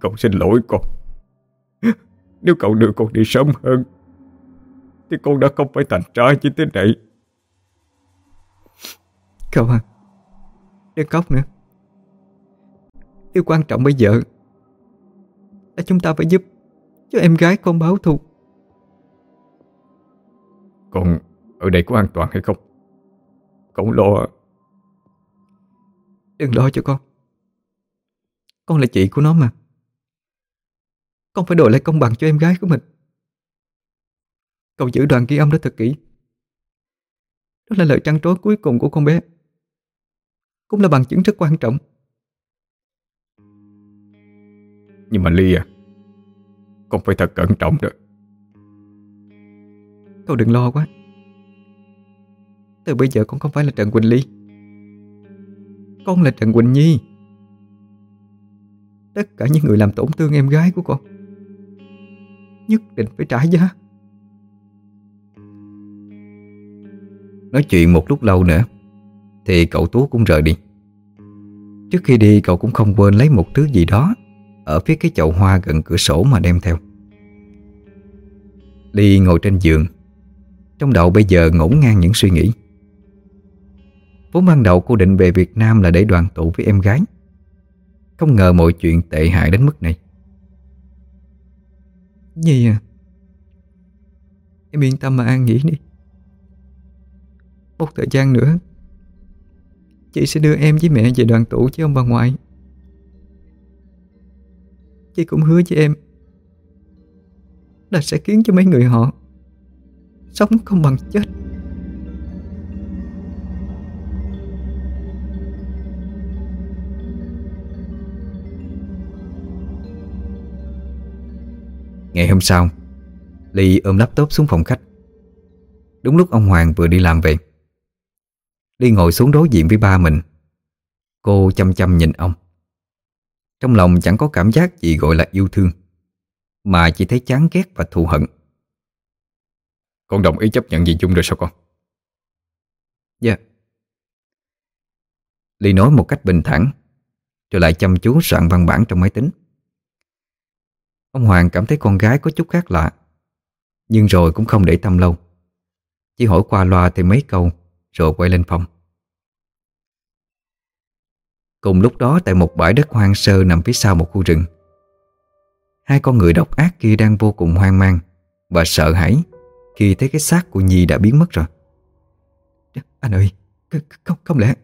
Cậu xin lỗi con. Nếu cậu đưa con đi sớm hơn Thì con đã không phải thành trai như thế này. Cậu à Đừng khóc nữa. Điều quan trọng bây giờ Là chúng ta phải giúp Cho em gái con báo thù. Con ở đây có an toàn hay không? Con lo. Đừng lo cho con. Con là chị của nó mà. Con phải đổi lại công bằng cho em gái của mình Cậu giữ đoàn ghi âm đó thật kỹ. Đó là lời trăn trối cuối cùng của con bé. Cũng là bằng chứng rất quan trọng. Nhưng mà Ly à Con phải thật cẩn trọng đó. Cậu đừng lo quá. Từ bây giờ con không phải là Trần Quỳnh Ly. Con là Trần Quỳnh Nhi. Tất cả những người làm tổn thương em gái của con Nhất định phải trả giá Nói chuyện một lúc lâu nữa, Thì cậu Tú cũng rời đi. Trước khi đi, cậu cũng không quên lấy một thứ gì đó Ở phía cái chậu hoa gần cửa sổ mà đem theo. Ly ngồi trên giường, Trong đầu bây giờ ngổn ngang những suy nghĩ. Vốn ban đầu cô định về Việt Nam là để đoàn tụ với em gái. Không ngờ mọi chuyện tệ hại đến mức này. Nhi à Em yên tâm mà an nghỉ đi. Một thời gian nữa. Chị sẽ đưa em với mẹ về đoàn tụ với ông bà ngoại. Chị cũng hứa với em Là sẽ khiến cho mấy người họ Sống không bằng chết. Ngày hôm sau, Ly ôm laptop xuống phòng khách. Đúng lúc ông Hoàng vừa đi làm về Ly ngồi xuống đối diện với ba mình. Cô chăm chăm nhìn ông. Trong lòng chẳng có cảm giác gì gọi là yêu thương Mà chỉ thấy chán ghét và thù hận. Con đồng ý chấp nhận gì chung rồi sao con? Dạ. Ly nói một cách bình thản Rồi lại chăm chú soạn văn bản trong máy tính. Ông Hoàng cảm thấy con gái có chút khác lạ Nhưng rồi cũng không để tâm lâu. Chỉ hỏi qua loa thêm mấy câu Rồi quay lên phòng. Cùng lúc đó tại một bãi đất hoang sơ nằm phía sau một khu rừng Hai con người độc ác kia đang vô cùng hoang mang Và sợ hãi Khi thấy cái xác của Nhi đã biến mất rồi. Anh ơi Không, không lẽ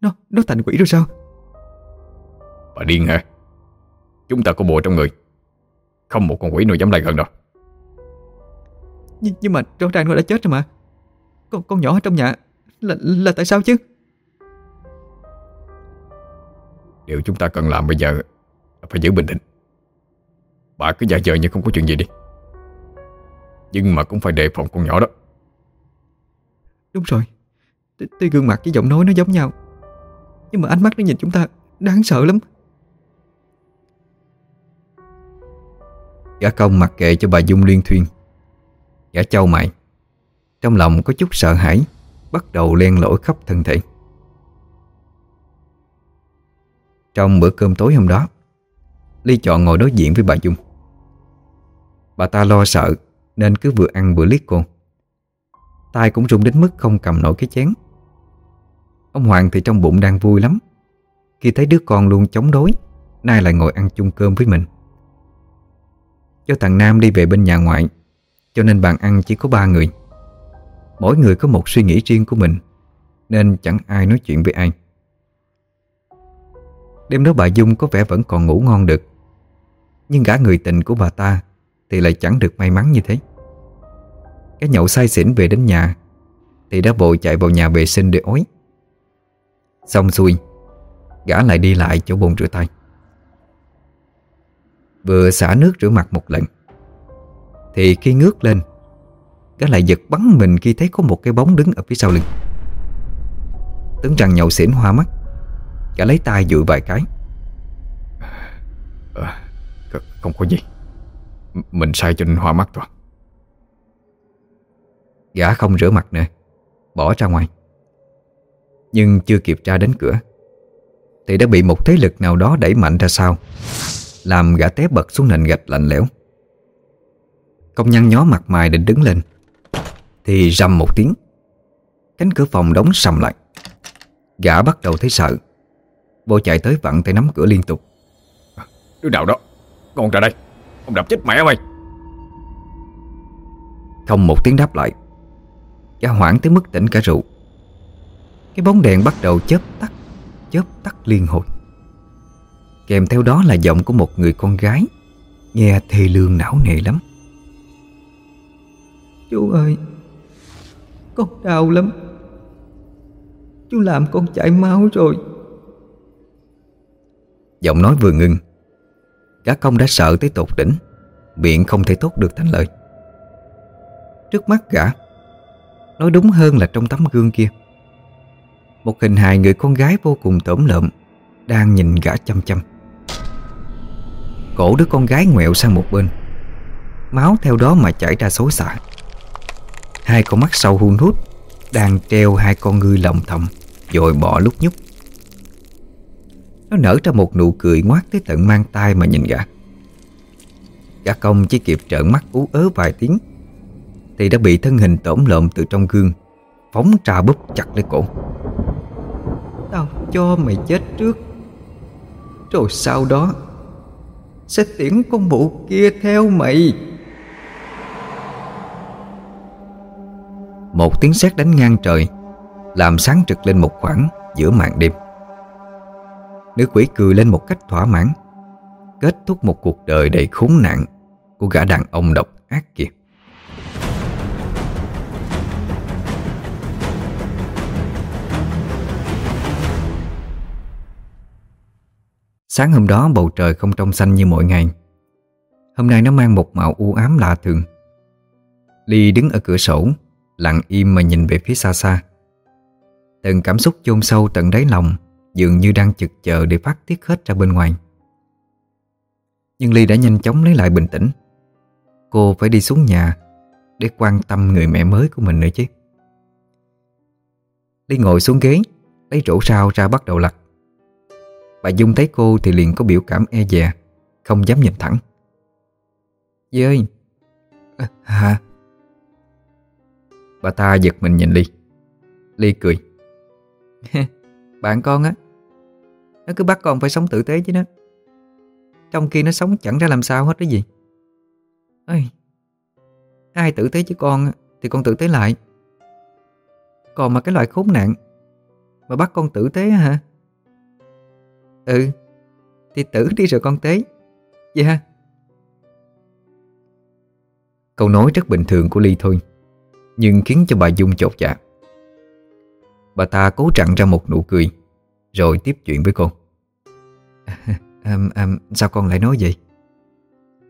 Nó nó thành quỷ rồi sao? Bà điên hả? Chúng ta có bùa trong người. Không một con quỷ nào dám lại gần đâu. Nh Nhưng mà rõ ràng nó đã chết rồi mà. Con con nhỏ ở trong nhà Là, là tại sao chứ? Điều chúng ta cần làm bây giờ là Phải giữ bình tĩnh. Bà cứ giả vờ như không có chuyện gì đi. Nhưng mà cũng phải đề phòng con nhỏ đó. Đúng rồi. Tuy, tuy gương mặt với giọng nói nó giống nhau Nhưng mà ánh mắt nó nhìn chúng ta Đáng sợ lắm. Gã công mặc kệ cho bà Dung liên thuyên. Gã châu mày Trong lòng có chút sợ hãi Bắt đầu len lỏi khắp thân thể. Trong bữa cơm tối hôm đó, Ly chọn ngồi đối diện với bà Dung. Bà ta lo sợ Nên cứ vừa ăn vừa liếc cô. Tay cũng rung đến mức không cầm nổi cái chén. Ông Hoàng thì trong bụng đang vui lắm. Khi thấy đứa con luôn chống đối, Nay lại ngồi ăn chung cơm với mình. Do thằng Nam đi về bên nhà ngoại, Cho nên bàn ăn chỉ có ba người. Mỗi người có một suy nghĩ riêng của mình, Nên chẳng ai nói chuyện với ai. Đêm đó bà Dung có vẻ vẫn còn ngủ ngon được, Nhưng gã người tình của bà ta Thì lại chẳng được may mắn như thế. Cái nhậu say xỉn về đến nhà, Thì đã vội chạy vào nhà vệ sinh để ối Xong xuôi, Gã lại đi lại chỗ bồn rửa tay. Vừa xả nước rửa mặt một lần, Thì khi ngước lên Gã lại giật bắn mình khi thấy có một cái bóng đứng ở phía sau lưng. Tưởng rằng nhậu xỉn hoa mắt Gã lấy tay dụi vài cái. À, Không có gì. Mình sai cho nên hoa mắt rồi Gã không rửa mặt nữa Bỏ ra ngoài. Nhưng chưa kịp ra đến cửa Thì đã bị một thế lực nào đó đẩy mạnh ra sau Làm gã té bật xuống nền gạch lạnh lẽo. Công nhân nhó mặt mày định đứng lên Thì rầm một tiếng. Cánh cửa phòng đóng sầm lại. Gã bắt đầu thấy sợ. Vô chạy tới vặn tay nắm cửa liên tục. Đứa nào đó Con ra đây. Ông đập chết mẹ mày. Không một tiếng đáp lại. Gã hoảng tới mức tỉnh cả rượu. Cái bóng đèn bắt đầu chớp tắt Chớp tắt liên hồi. Kèm theo đó là giọng của một người con gái. Nghe thê lương não nề lắm. Chú ơi con đau lắm. Chú làm con chảy máu rồi. Giọng nói vừa ngưng. Gã công đã sợ tới tột đỉnh. Miệng không thể tốt được thành lời. Trước mắt gã, Nói đúng hơn là trong tấm gương kia. Một hình hài người con gái vô cùng tổm lợm, Đang nhìn gã chăm chăm. Cổ đứa con gái ngoẹo sang một bên. Máu theo đó mà chảy ra xối xả. Hai con mắt sâu hun hút, Đang treo hai con ngươi lòng thầm Rồi bỏ lúc nhúc. Nó nở ra một nụ cười ngoác tới tận mang tay mà nhìn gã. Gã công chỉ kịp trợn mắt ú ớ vài tiếng, Thì đã bị thân hình tổm lộm từ trong gương, Phóng tra búp chặt lấy cổ. Tao cho mày chết trước, Rồi sau đó Sẽ tiễn con mụ kia theo mày. Một tiếng sét đánh ngang trời, Làm sáng trực lên một khoảng giữa màn đêm. Nữ quỷ cười lên một cách thỏa mãn, Kết thúc một cuộc đời đầy khốn nạn Của gã đàn ông độc ác kia. Sáng hôm đó, bầu trời không trong xanh như mọi ngày. Hôm nay nó mang một màu u ám lạ thường. Ly đứng ở cửa sổ Lặng im mà nhìn về phía xa xa. Từng cảm xúc chôn sâu tận đáy lòng Dường như đang chực chờ để phát tiết hết ra bên ngoài. Nhưng Ly đã nhanh chóng lấy lại bình tĩnh. Cô phải đi xuống nhà Để quan tâm người mẹ mới của mình nữa chứ. Ly ngồi xuống ghế Lấy rổ sao ra bắt đầu lặt. Bà Dung thấy cô thì liền có biểu cảm e dè Không dám nhìn thẳng. Dì ơi à, Hả? Bà ta giật mình nhìn Ly. Ly cười. Bạn con á Nó cứ bắt con phải sống tử tế chứ nó Trong khi nó sống chẳng ra làm sao hết cái gì. Ây, Ai tử tế chứ con Thì con tử tế lại. Còn mà cái loại khốn nạn Mà bắt con tử tế hả? Ừ Thì tử đi rồi con tế. Dạ. Yeah. Câu nói rất bình thường của Ly thôi. Nhưng khiến cho bà Dung chột dạ. Bà ta cố chặn ra một nụ cười Rồi tiếp chuyện với cô. À, à, Sao con lại nói vậy?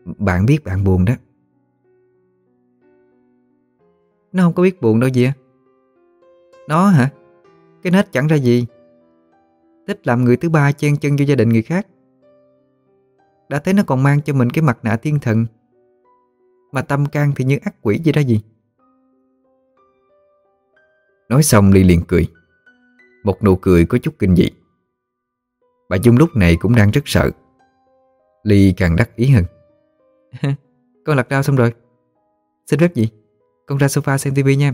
Bạn biết bạn buồn đó. Nó không có biết buồn đâu gì à. Nó hả? Cái nết chẳng ra gì. Thích làm người thứ ba chen chân vô gia đình người khác. Đã thấy nó còn mang cho mình cái mặt nạ thiên thần Mà tâm can thì như ác quỷ gì đó gì. Nói xong Ly liền cười. Một nụ cười có chút kinh dị. Bà Dung lúc này cũng đang rất sợ. Ly càng đắc ý hơn. Con lật đau xong rồi. Xin phép gì Con ra sofa xem tivi nha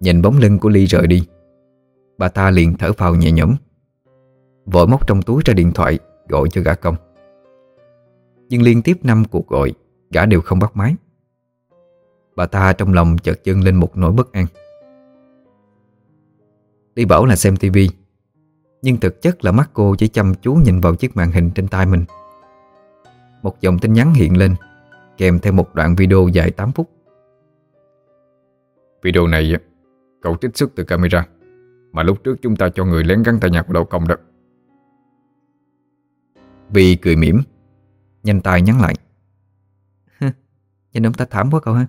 Nhìn bóng lưng của Ly rời đi Bà ta liền thở phào nhẹ nhõm. Vội móc trong túi ra điện thoại Gọi cho gã công. Nhưng liên tiếp năm cuộc gọi Gã đều không bắt máy Bà ta trong lòng chợt dâng lên một nỗi bất an. Đi bảo là xem tivi Nhưng thực chất là mắt cô chỉ chăm chú nhìn vào chiếc màn hình trên tay mình. Một dòng tin nhắn hiện lên Kèm theo một đoạn video dài 8 phút. Video này cậu trích xuất từ camera Mà lúc trước chúng ta cho người lén gắn tay nhạc của đầu công đó. Vì cười mỉm Nhanh tay nhắn lại. Nhìn ông ta thảm quá cậu ha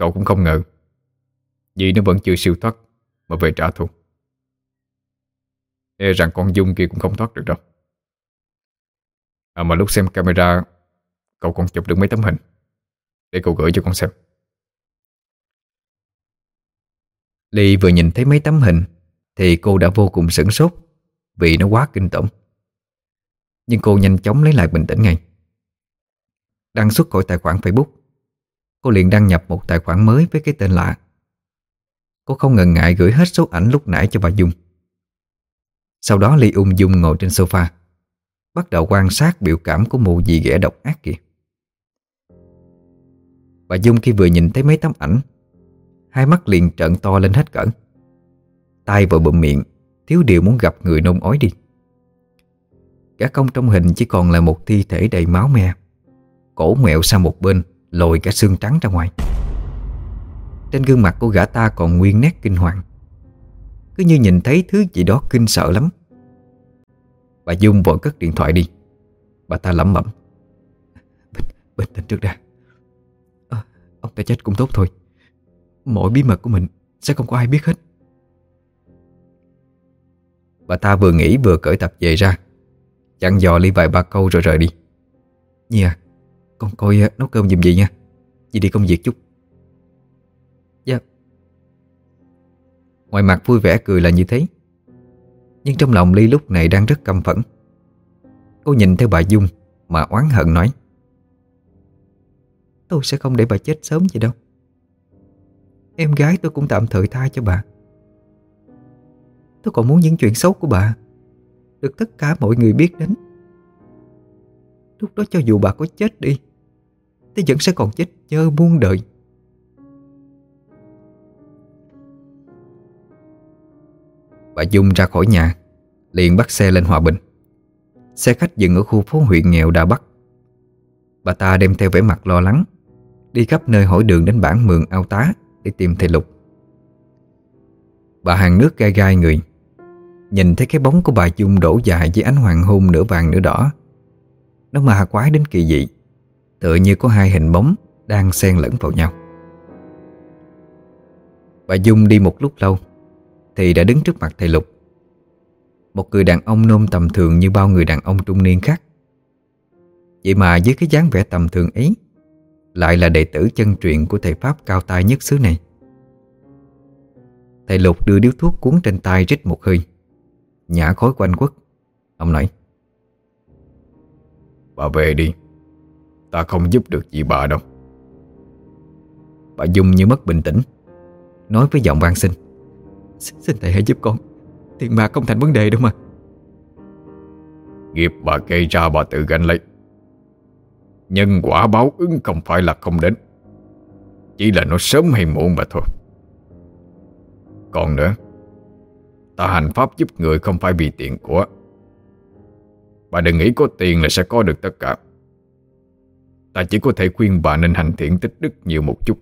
Cậu cũng không ngờ. Vì nó vẫn chưa siêu thoát Mà về trả thù. E rằng con Dung kia cũng không thoát được đâu. À mà lúc xem camera, Cậu còn chụp được mấy tấm hình. Để cậu gửi cho con xem. Ly vừa nhìn thấy mấy tấm hình, Thì cô đã vô cùng sửng sốt Vì nó quá kinh tởm. Nhưng cô nhanh chóng lấy lại bình tĩnh ngay. Đăng xuất khỏi tài khoản Facebook. Cô liền đăng nhập một tài khoản mới với cái tên lạ. Cô không ngần ngại gửi hết số ảnh lúc nãy cho bà Dung. Sau đó Ly ung dung ngồi trên sofa, Bắt đầu quan sát biểu cảm của mụ dì ghẻ độc ác kìa Bà Dung khi vừa nhìn thấy mấy tấm ảnh, Hai mắt liền trợn to lên hết cỡ. Tay vội bụm miệng, Thiếu điều muốn gặp người nôn ói đi. Cả công trong hình chỉ còn là một thi thể đầy máu me, Cổ mẹo sang một bên Lồi cả xương trắng ra ngoài. Trên gương mặt của gã ta còn nguyên nét kinh hoàng. Cứ như nhìn thấy thứ gì đó kinh sợ lắm. Bà Dung vội cất điện thoại đi. Bà ta lẩm bẩm. Bình, bình tĩnh trước đã. À, Ông ta chết cũng tốt thôi. Mọi bí mật của mình Sẽ không có ai biết hết. Bà ta vừa nghĩ vừa cởi tập về ra. Chẳng dò ly vài ba câu rồi rời đi. Nhi à con coi ờ, nấu cơm giùm dì nha. Dì đi công việc chút. Dạ. Ngoài mặt vui vẻ cười là như thế. Nhưng trong lòng Ly lúc này đang rất căm phẫn. Cô nhìn theo bà Dung Mà oán hận nói. Tôi sẽ không để bà chết sớm vậy đâu. Em gái tôi cũng tạm thời tha cho bà. Tôi còn muốn những chuyện xấu của bà. Được tất cả mọi người biết đến. Lúc đó cho dù bà có chết đi thì vẫn sẽ còn chết chơ muôn đời. Bà Dung ra khỏi nhà, Liền bắt xe lên Hòa Bình. Xe khách dừng ở khu phố huyện nghèo Đà Bắc. Bà ta đem theo vẻ mặt lo lắng, Đi khắp nơi hỏi đường đến bản mường ao tá Để tìm thầy Lục. Bà hàng nước gai gai người, Nhìn thấy cái bóng của bà Dung đổ dài với ánh hoàng hôn nửa vàng nửa đỏ. Nó ma quái đến kỳ dị. Tựa như có hai hình bóng Đang xen lẫn vào nhau. Bà Dung đi một lúc lâu, Thì đã đứng trước mặt thầy Lục. Một người đàn ông nôm tầm thường Như bao người đàn ông trung niên khác. Vậy mà với cái dáng vẻ tầm thường ấy, Lại là đệ tử chân truyền Của thầy Pháp cao tay nhất xứ này. Thầy Lục đưa điếu thuốc cuốn trên tay rít một hơi, Nhả khói quanh quất. Ông nói, Bà về đi. Ta không giúp được gì bà đâu. Bà Dung như mất bình tĩnh Nói với giọng van xin. Xin, xin thầy hãy giúp con Tiền bạc không thành vấn đề đâu mà. Nghiệp bà gây ra bà tự gánh lấy. Nhân quả báo ứng không phải là không đến. Chỉ là nó sớm hay muộn mà thôi. Còn nữa Ta hành pháp giúp người không phải vì tiền của. Bà đừng nghĩ có tiền là sẽ có được tất cả. Ta chỉ có thể khuyên bà nên hành thiện tích đức nhiều một chút.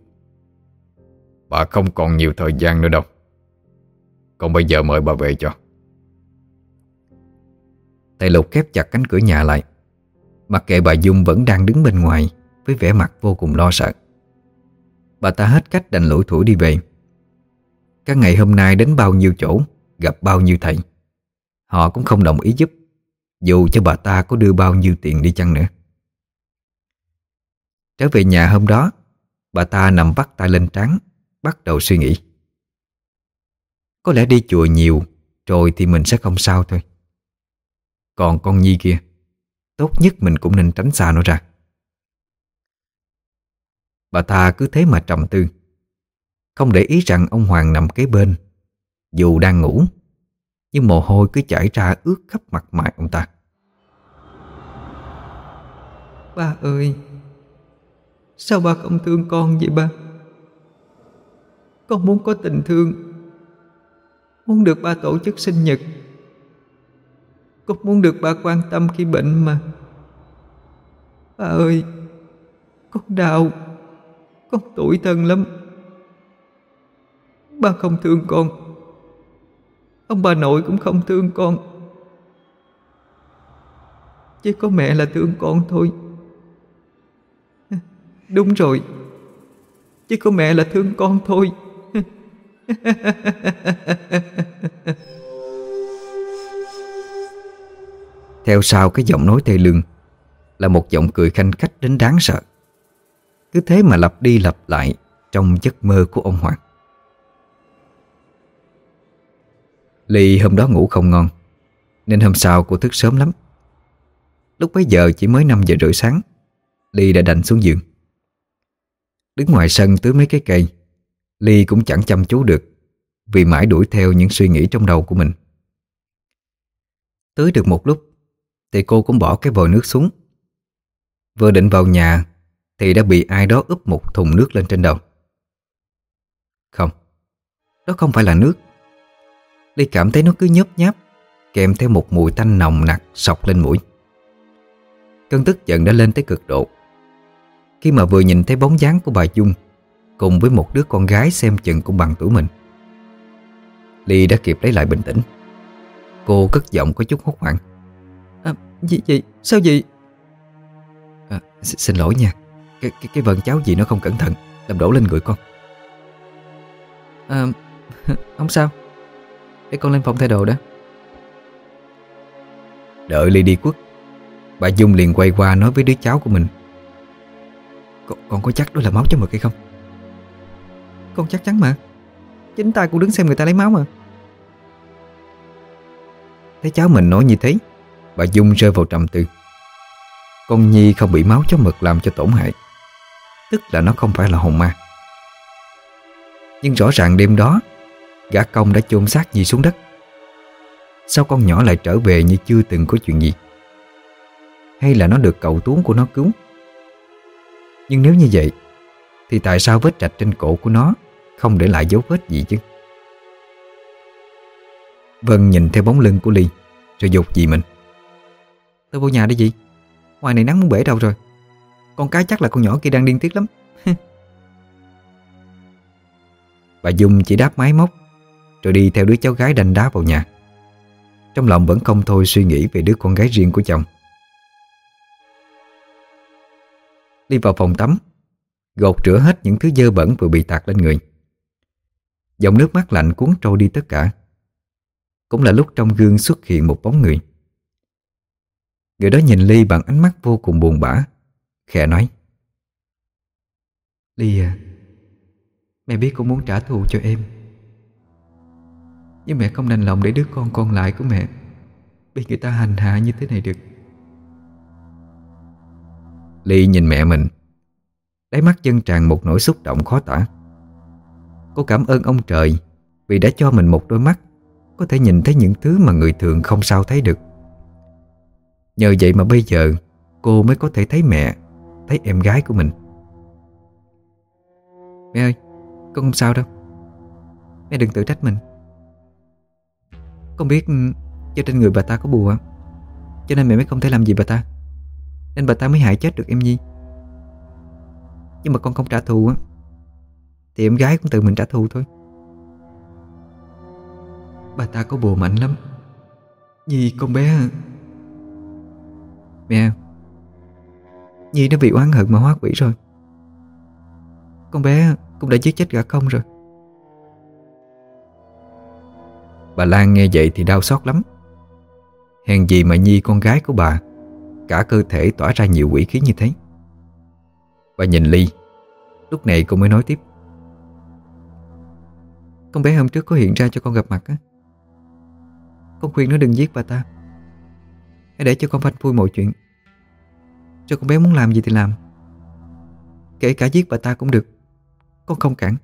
Bà không còn nhiều thời gian nữa đâu. Còn bây giờ mời bà về cho. Tài Lục khép chặt cánh cửa nhà lại. Mặc kệ bà Dung vẫn đang đứng bên ngoài Với vẻ mặt vô cùng lo sợ. Bà ta hết cách đành lủi thủi đi về. Các ngày hôm nay đến bao nhiêu chỗ, Gặp bao nhiêu thầy, Họ cũng không đồng ý giúp, Dù cho bà ta có đưa bao nhiêu tiền đi chăng nữa. Trở về nhà hôm đó, Bà ta nằm vắt tay lên trán, Bắt đầu suy nghĩ. Có lẽ đi chùa nhiều, Rồi thì mình sẽ không sao thôi. Còn con Nhi kia, Tốt nhất mình cũng nên tránh xa nó ra. Bà ta cứ thế mà trầm tư. Không để ý rằng ông Hoàng nằm kế bên, Dù đang ngủ, Nhưng mồ hôi cứ chảy ra ướt khắp mặt mày ông ta. Ba ơi! Sao ba không thương con vậy ba? Con muốn có tình thương. Muốn được ba tổ chức sinh nhật. Con muốn được ba quan tâm khi bệnh mà. Ba ơi, Con đau. Con tuổi thân lắm. Ba không thương con. Ông bà nội cũng không thương con. Chỉ có mẹ là thương con thôi. Đúng rồi. Chỉ có mẹ là thương con thôi. Theo sau cái giọng nói thê lương Là một giọng cười khanh khách đến đáng sợ. Cứ thế mà lặp đi lặp lại Trong giấc mơ của ông Hoàng. Ly hôm đó ngủ không ngon, Nên hôm sau cô thức sớm lắm. Lúc bấy giờ chỉ mới 5 giờ rưỡi sáng, Ly đã đành xuống giường. Đứng ngoài sân tưới mấy cái cây, Ly cũng chẳng chăm chú được Vì mãi đuổi theo những suy nghĩ trong đầu của mình. Tưới được một lúc, Thì cô cũng bỏ cái vòi nước xuống. Vừa định vào nhà, Thì đã bị ai đó úp một thùng nước lên trên đầu. Không, Đó không phải là nước. Ly cảm thấy nó cứ nhớp nháp, Kèm theo một mùi tanh nồng nặc sọc lên mũi. Cơn tức giận đã lên tới cực độ khi mà vừa nhìn thấy bóng dáng của bà Dung Cùng với một đứa con gái xem chừng cũng bằng tuổi mình. Ly đã kịp lấy lại bình tĩnh. Cô cất giọng có chút hốt hoảng. À, Gì gì? Sao gì à, Xin lỗi nha. Cái cái, cái vần cháu gì nó không cẩn thận. Làm đổ lên người con. À, Không sao. Để con lên phòng thay đồ đó Đợi Ly đi quất Bà Dung liền quay qua nói với đứa cháu của mình con, con có chắc đó là máu chó mực hay không? Con chắc chắn mà. Chính tay cũng đứng xem người ta lấy máu mà. Thấy cháu mình nói như thế Bà Dung rơi vào trầm tư. Con Nhi không bị máu chó mực làm cho tổn hại. Tức là nó không phải là hồn ma. Nhưng rõ ràng đêm đó Gã công đã chôn xác Nhi xuống đất. Sao con nhỏ lại trở về như chưa từng có chuyện gì? Hay là nó được cậu tuấn của nó cứu? Nhưng nếu như vậy, Thì tại sao vết rạch trên cổ của nó Không để lại dấu vết gì chứ? Vân nhìn theo bóng lưng của Ly, Rồi dục gì mình. Tôi vô nhà đi gì Ngoài này nắng muốn bể đâu rồi? Con cái chắc là con nhỏ kia đang điên tiết lắm. Bà Dung chỉ đáp máy móc, Rồi đi theo đứa cháu gái đành đá vào nhà. Trong lòng vẫn không thôi suy nghĩ Về đứa con gái riêng của chồng. Đi vào phòng tắm, Gột rửa hết những thứ dơ bẩn vừa bị tạt lên người. Dòng nước mắt lạnh cuốn trôi đi tất cả. Cũng là lúc trong gương xuất hiện một bóng người. Người đó nhìn Ly bằng ánh mắt vô cùng buồn bã, Khẽ nói. Ly à Mẹ biết con muốn trả thù cho em. Nhưng mẹ không đành lòng để đứa con còn lại của mẹ Bị người ta hành hạ như thế này được. Ly nhìn mẹ mình. Đáy mắt chân tràn một nỗi xúc động khó tả. Cô cảm ơn ông trời Vì đã cho mình một đôi mắt Có thể nhìn thấy những thứ mà người thường không sao thấy được. Nhờ vậy mà bây giờ, Cô mới có thể thấy mẹ, Thấy em gái của mình. Mẹ ơi, Con không sao đâu. Mẹ đừng tự trách mình. Con biết cho trên người bà ta có bùa, Cho nên mẹ mới không thể làm gì bà ta nên bà ta mới hại chết được em Nhi. Nhưng mà con không trả thù á, Thì em gái cũng tự mình trả thù thôi. Bà ta có bồ mạnh lắm. Nhi, con bé Mẹ, Nhi nó bị oán hận mà hóa quỷ rồi. Con bé cũng đã giết chết gã không rồi. Bà Lan nghe vậy thì đau xót lắm. Hèn gì mà Nhi con gái của bà Cả cơ thể tỏa ra nhiều quỷ khí như thế. Bà nhìn Ly, Lúc này cô mới nói tiếp. Con bé hôm trước có hiện ra cho con gặp mặt á. Con khuyên nó đừng giết bà ta. Hãy để cho con phanh phui mọi chuyện. Cho con bé muốn làm gì thì làm. Kể cả giết bà ta cũng được. Con không cản.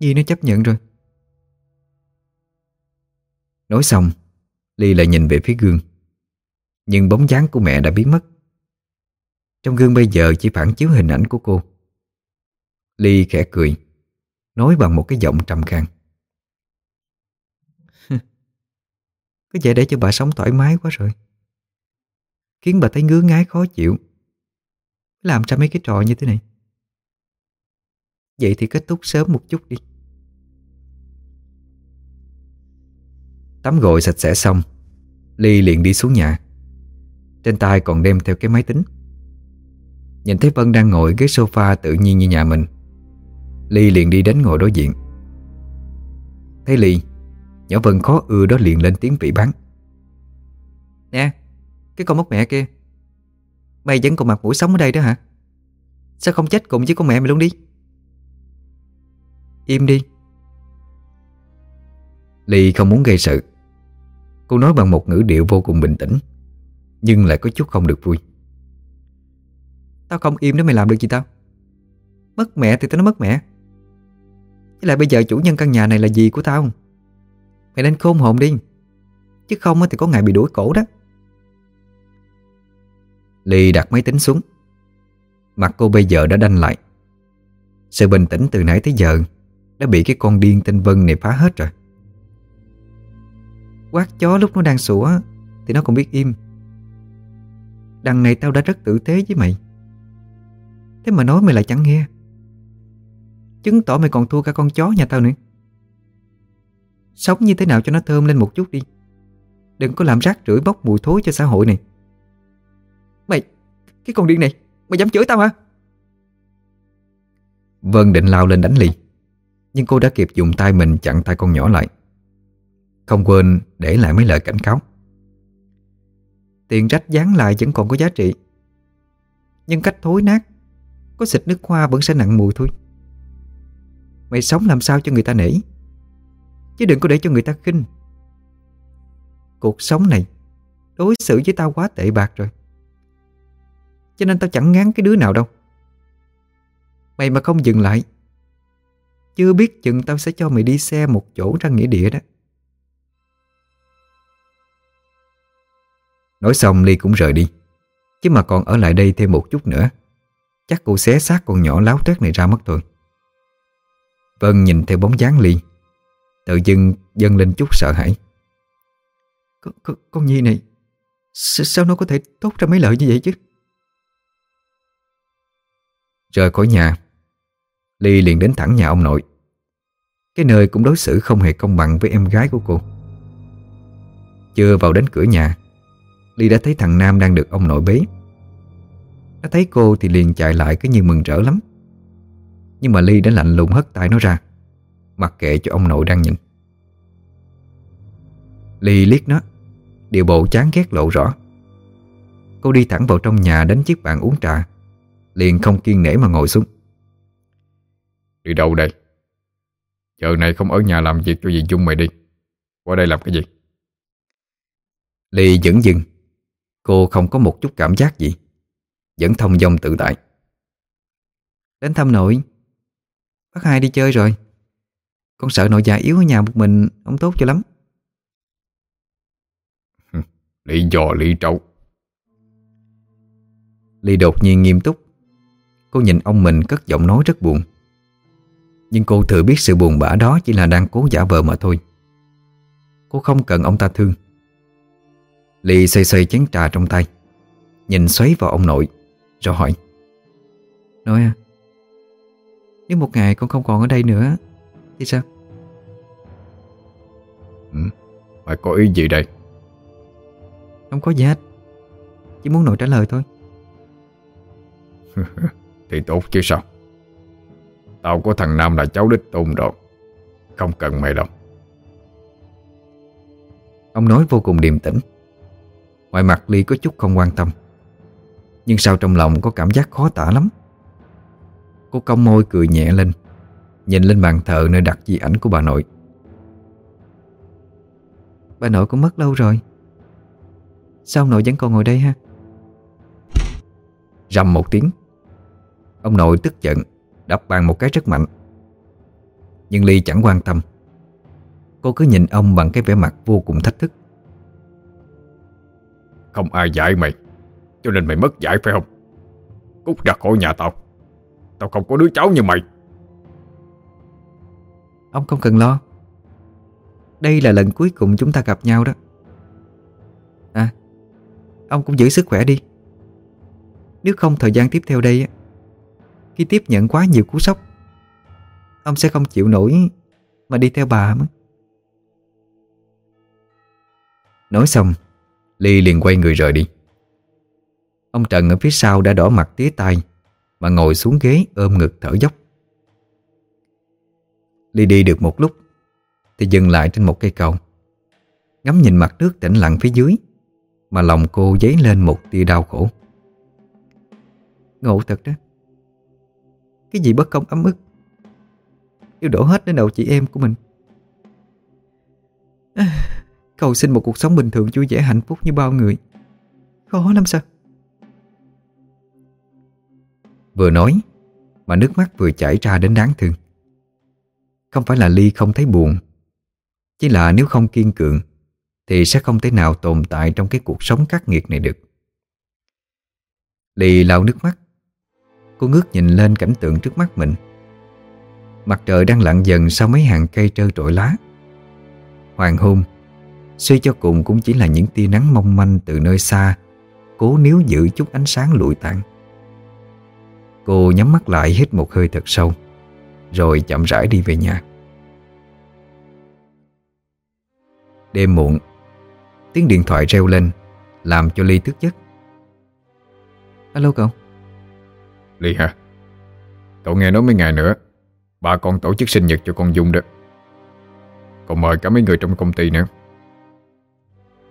Nhi nó chấp nhận rồi. Nói xong, Ly lại nhìn về phía gương. Nhưng bóng dáng của mẹ đã biến mất. Trong gương bây giờ chỉ phản chiếu hình ảnh của cô. Ly khẽ cười, Nói bằng một cái giọng trầm khang. Cứ vậy để cho bà sống thoải mái quá rồi. Khiến bà thấy ngứa ngái khó chịu. Làm ra mấy cái trò như thế này? Vậy thì kết thúc sớm một chút đi. Tắm gội sạch sẽ xong, Ly liền đi xuống nhà. Trên tay còn đem theo cái máy tính. Nhìn thấy Vân đang ngồi ghế sofa tự nhiên như nhà mình, Ly liền đi đến ngồi đối diện. Thấy Ly, Nhỏ Vân khó ưa đó liền lên tiếng vị bán. Nè, Cái con mất mẹ kia, Mày vẫn còn mặt mũi sống ở đây đó hả? Sao không chết cùng với con mẹ mày luôn đi? Im đi. Ly không muốn gây sự. Cô nói bằng một ngữ điệu vô cùng bình tĩnh. Nhưng lại có chút không được vui. Tao không im nếu mày làm được gì tao. Mất mẹ thì tao nói mất mẹ. Với lại bây giờ chủ nhân căn nhà này là gì của tao? Mày nên khôn hồn đi. Chứ không thì có ngày bị đuổi cổ đó. Ly đặt máy tính xuống. Mặt cô bây giờ đã đanh lại. Sự bình tĩnh từ nãy tới giờ Đã bị cái con điên tên Vân này phá hết rồi. Quát chó lúc nó đang sủa Thì nó còn biết im Đằng này tao đã rất tử tế với mày. Thế mà nói mày lại chẳng nghe. Chứng tỏ mày còn thua cả con chó nhà tao nữa. Sống như thế nào cho nó thơm lên một chút đi. Đừng có làm rác rưởi bốc mùi thối cho xã hội này. Mày, Cái con điên này, Mày dám chửi tao hả? Vân định lao lên đánh liền. Nhưng cô đã kịp dùng tay mình chặn tay con nhỏ lại. Không quên để lại mấy lời cảnh cáo. Tiền rách dán lại vẫn còn có giá trị. Nhưng cách thối nát, Có xịt nước hoa vẫn sẽ nặng mùi thôi. Mày sống làm sao cho người ta nể? Chứ đừng có để cho người ta khinh. Cuộc sống này, Đối xử với tao quá tệ bạc rồi. Cho nên tao chẳng ngán cái đứa nào đâu. Mày mà không dừng lại, Chưa biết chừng tao sẽ cho mày đi xe một chỗ ra nghĩa địa đó. Nói xong Ly cũng rời đi. Chứ mà còn ở lại đây thêm một chút nữa Chắc cô xé xác con nhỏ láo tuét này ra mất thôi. Vân nhìn theo bóng dáng Ly Tự dưng dâng lên chút sợ hãi. Con, con, con Nhi này Sao nó có thể tốt ra mấy lợi như vậy chứ? Rời khỏi nhà Ly liền đến thẳng nhà ông nội. Cái nơi cũng đối xử không hề công bằng với em gái của cô. Chưa vào đến cửa nhà Ly đã thấy thằng Nam đang được ông nội bế. Nó thấy cô thì liền chạy lại cứ như mừng rỡ lắm. Nhưng mà Ly đã lạnh lùng hất tay nó ra Mặc kệ cho ông nội đang nhìn. Ly liếc nó Điều bộ chán ghét lộ rõ. Cô đi thẳng vào trong nhà đến chiếc bàn uống trà Liền không kiên nể mà ngồi xuống. Đi đâu đây? Giờ này không ở nhà làm việc cho dì Dung mày đi. Qua đây làm cái gì? Ly dững dừng Cô không có một chút cảm giác gì. Vẫn thông dong tự tại. Đến thăm nội. Bác hai đi chơi rồi. Con sợ nội già yếu ở nhà một mình Không tốt cho lắm. Lý do lý trấu Ly đột nhiên nghiêm túc. Cô nhìn ông mình cất giọng nói rất buồn. Nhưng cô thừa biết sự buồn bã đó Chỉ là đang cố giả vờ mà thôi. Cô không cần ông ta thương Ly xoay xoay chén trà trong tay Nhìn xoáy vào ông nội Rồi hỏi. Nội à Nếu một ngày con không còn ở đây nữa Thì sao? Ừ, Mày có ý gì đây? Không có gì hết Chỉ muốn nội trả lời thôi. Thì tốt chứ sao? Tao có thằng Nam là cháu đích tôn rồi Không cần mày đâu. Ông nói vô cùng điềm tĩnh Ngoài mặt Ly có chút không quan tâm. Nhưng sao trong lòng có cảm giác khó tả lắm? Cô cong môi cười nhẹ lên, Nhìn lên bàn thờ nơi đặt di ảnh của bà nội. Bà nội cũng mất lâu rồi. Sao ông nội vẫn còn ngồi đây ha? Rầm một tiếng. Ông nội tức giận, Đập bàn một cái rất mạnh. Nhưng Ly chẳng quan tâm. Cô cứ nhìn ông bằng cái vẻ mặt vô cùng thách thức. Không ai dạy mày. Cho nên mày mất dạy phải không? Cút ra khỏi nhà tao. Tao không có đứa cháu như mày. Ông không cần lo. Đây là lần cuối cùng chúng ta gặp nhau đó. À Ông cũng giữ sức khỏe đi. Nếu không, thời gian tiếp theo đây Khi tiếp nhận quá nhiều cú sốc, Ông sẽ không chịu nổi Mà đi theo bà mất Nói xong Ly liền quay người rời đi. Ông Trần ở phía sau đã đỏ mặt tía tai, Mà ngồi xuống ghế ôm ngực thở dốc. Ly đi được một lúc, Thì dừng lại trên một cây cầu. Ngắm nhìn mặt nước tĩnh lặng phía dưới, Mà lòng cô dấy lên một tia đau khổ. Ngộ thật đó. Cái gì bất công ấm ức? Yêu đổ hết đến đầu chị em của mình. Cầu xin một cuộc sống bình thường, vui vẻ, hạnh phúc như bao người. Khó lắm sao? Vừa nói, Mà nước mắt vừa chảy ra đến đáng thương. Không phải là Ly không thấy buồn, Chỉ là nếu không kiên cường, Thì sẽ không thể nào tồn tại Trong cái cuộc sống khắc nghiệt này được. Ly lau nước mắt. Cô ngước nhìn lên cảnh tượng trước mắt mình. Mặt trời đang lặn dần sau mấy hàng cây trơ trội lá. Hoàng hôn Suy cho cùng cũng chỉ là những tia nắng mong manh từ nơi xa, Cố níu giữ chút ánh sáng lụi tàn. Cô nhắm mắt lại hít một hơi thật sâu, Rồi chậm rãi đi về nhà. Đêm muộn, Tiếng điện thoại reo lên, Làm cho Ly thức giấc. Alo cậu. Ly hả? Cậu nghe nói mấy ngày nữa Bà con tổ chức sinh nhật cho con Dung đó. Còn mời cả mấy người trong công ty nữa.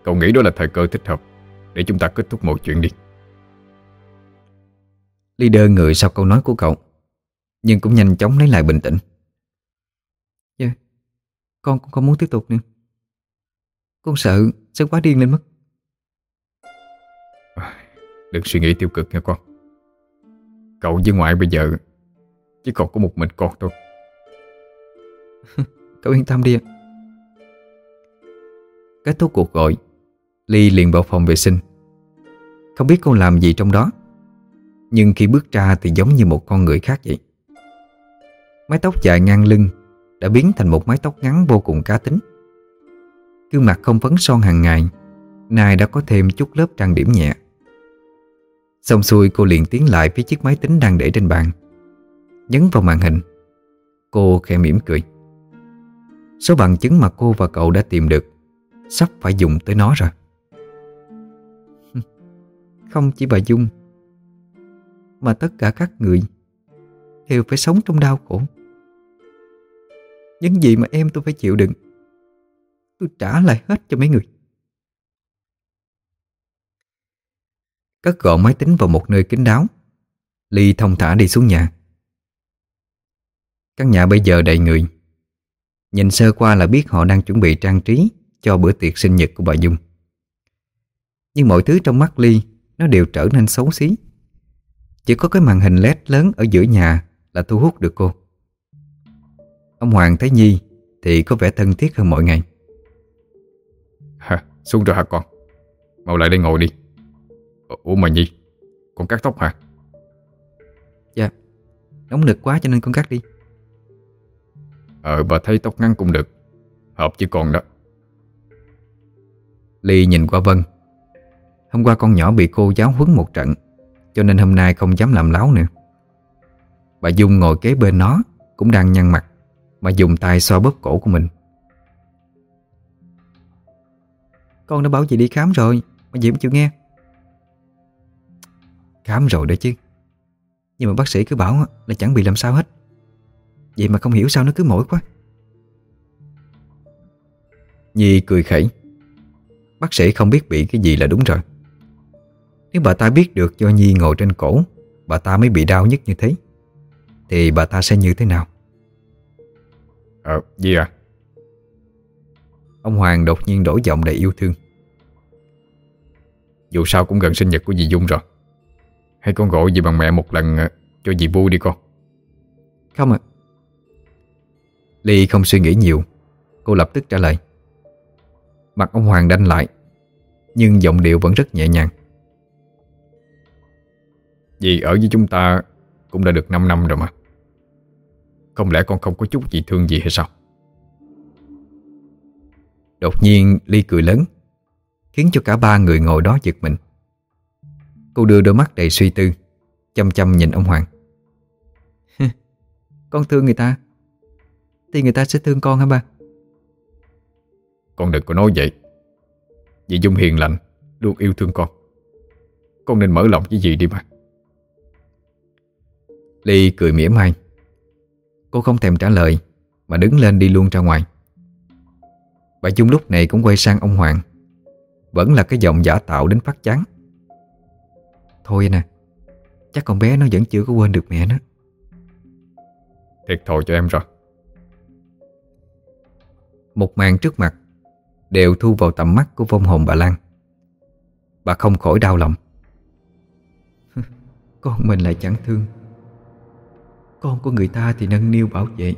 Cậu nghĩ đó là thời cơ thích hợp Để chúng ta kết thúc mọi chuyện đi. Leader người sau câu nói của cậu Nhưng cũng nhanh chóng lấy lại bình tĩnh. Dạ yeah. Con cũng không muốn tiếp tục nữa. Con sợ sẽ quá điên lên mất. Đừng suy nghĩ tiêu cực nha con. Cậu với ngoại bây giờ Chỉ còn có một mình con thôi. Cậu yên tâm đi ạ. Kết thúc cuộc gọi Ly liền vào phòng vệ sinh. Không biết cô làm gì trong đó, Nhưng khi bước ra thì giống như một con người khác vậy. Mái tóc dài ngang lưng Đã biến thành một mái tóc ngắn vô cùng cá tính. Gương mặt không phấn son hàng ngày, Nay đã có thêm chút lớp trang điểm nhẹ. Xong xuôi, cô liền tiến lại phía chiếc máy tính đang để trên bàn. Nhấn vào màn hình, Cô khẽ mỉm cười. Số bằng chứng mà cô và cậu đã tìm được Sắp phải dùng tới nó rồi. Không chỉ bà Dung, Mà tất cả các người Đều phải sống trong đau khổ. Những gì mà em tôi phải chịu đựng, Tôi trả lại hết cho mấy người. Cất gọn máy tính vào một nơi kín đáo, Ly thông thả đi xuống nhà. Căn nhà bây giờ đầy người, Nhìn sơ qua là biết họ đang chuẩn bị trang trí Cho bữa tiệc sinh nhật của bà Dung. Nhưng mọi thứ trong mắt Ly nó đều trở nên xấu xí. Chỉ có cái màn hình led lớn ở giữa nhà Là thu hút được cô. Ông Hoàng thấy Nhi Thì có vẻ thân thiết hơn mọi ngày. Hả, xuống rồi hả con? Mau lại đây ngồi đi. Ủa mà Nhi Con cắt tóc hả? Dạ Nóng nực quá cho nên con cắt đi. Ờ bà thấy tóc ngắn cũng được. Hợp với con đó. Ly nhìn qua Vân Hôm qua con nhỏ bị cô giáo huấn một trận, Cho nên hôm nay không dám làm láo nữa. Bà Dung ngồi kế bên nó, Cũng đang nhăn mặt, Mà dùng tay xoa bóp cổ của mình. Con đã bảo chị đi khám rồi, Mà Diễm chịu nghe. Khám rồi đấy chứ. Nhưng mà bác sĩ cứ bảo là chẳng bị làm sao hết. Vậy mà không hiểu sao nó cứ mỏi quá. Nhi cười khẩy. Bác sĩ không biết bị cái gì là đúng rồi. Nếu bà ta biết được do Nhi ngồi trên cổ Bà ta mới bị đau nhất như thế. Thì bà ta sẽ như thế nào? Ờ, gì à Ông Hoàng đột nhiên đổi giọng đầy yêu thương. Dù sao cũng gần sinh nhật của dì Dung rồi. Hay con gọi dì bằng mẹ một lần ờ, Cho dì vui đi con. Không ạ. Ly không suy nghĩ nhiều. Cô lập tức trả lời. Mặt ông Hoàng đanh lại Nhưng giọng điệu vẫn rất nhẹ nhàng Dì ở với chúng ta Cũng đã được 5 năm rồi mà. Không lẽ con không có chút gì thương gì hay sao? Đột nhiên Ly cười lớn Khiến cho cả ba người ngồi đó giật mình. Cô đưa đôi mắt đầy suy tư Chăm chăm nhìn ông Hoàng. Con thương người ta Thì người ta sẽ thương con hả ba? Con đừng có nói vậy. Dì Dung hiền lành Luôn yêu thương con. Con nên mở lòng với dì đi mà Ly cười mỉa mai. Cô không thèm trả lời Mà đứng lên đi luôn ra ngoài. Bà Dung lúc này cũng quay sang ông Hoàng. Vẫn là cái giọng giả tạo đến phát chán. Thôi nè Chắc con bé nó vẫn chưa có quên được mẹ nó. Thiệt thòi cho em rồi. Một màn trước mặt Đều thu vào tầm mắt của vong hồn bà Lan. Bà không khỏi đau lòng. Con mình lại chẳng thương con của người ta thì nâng niu bảo vệ.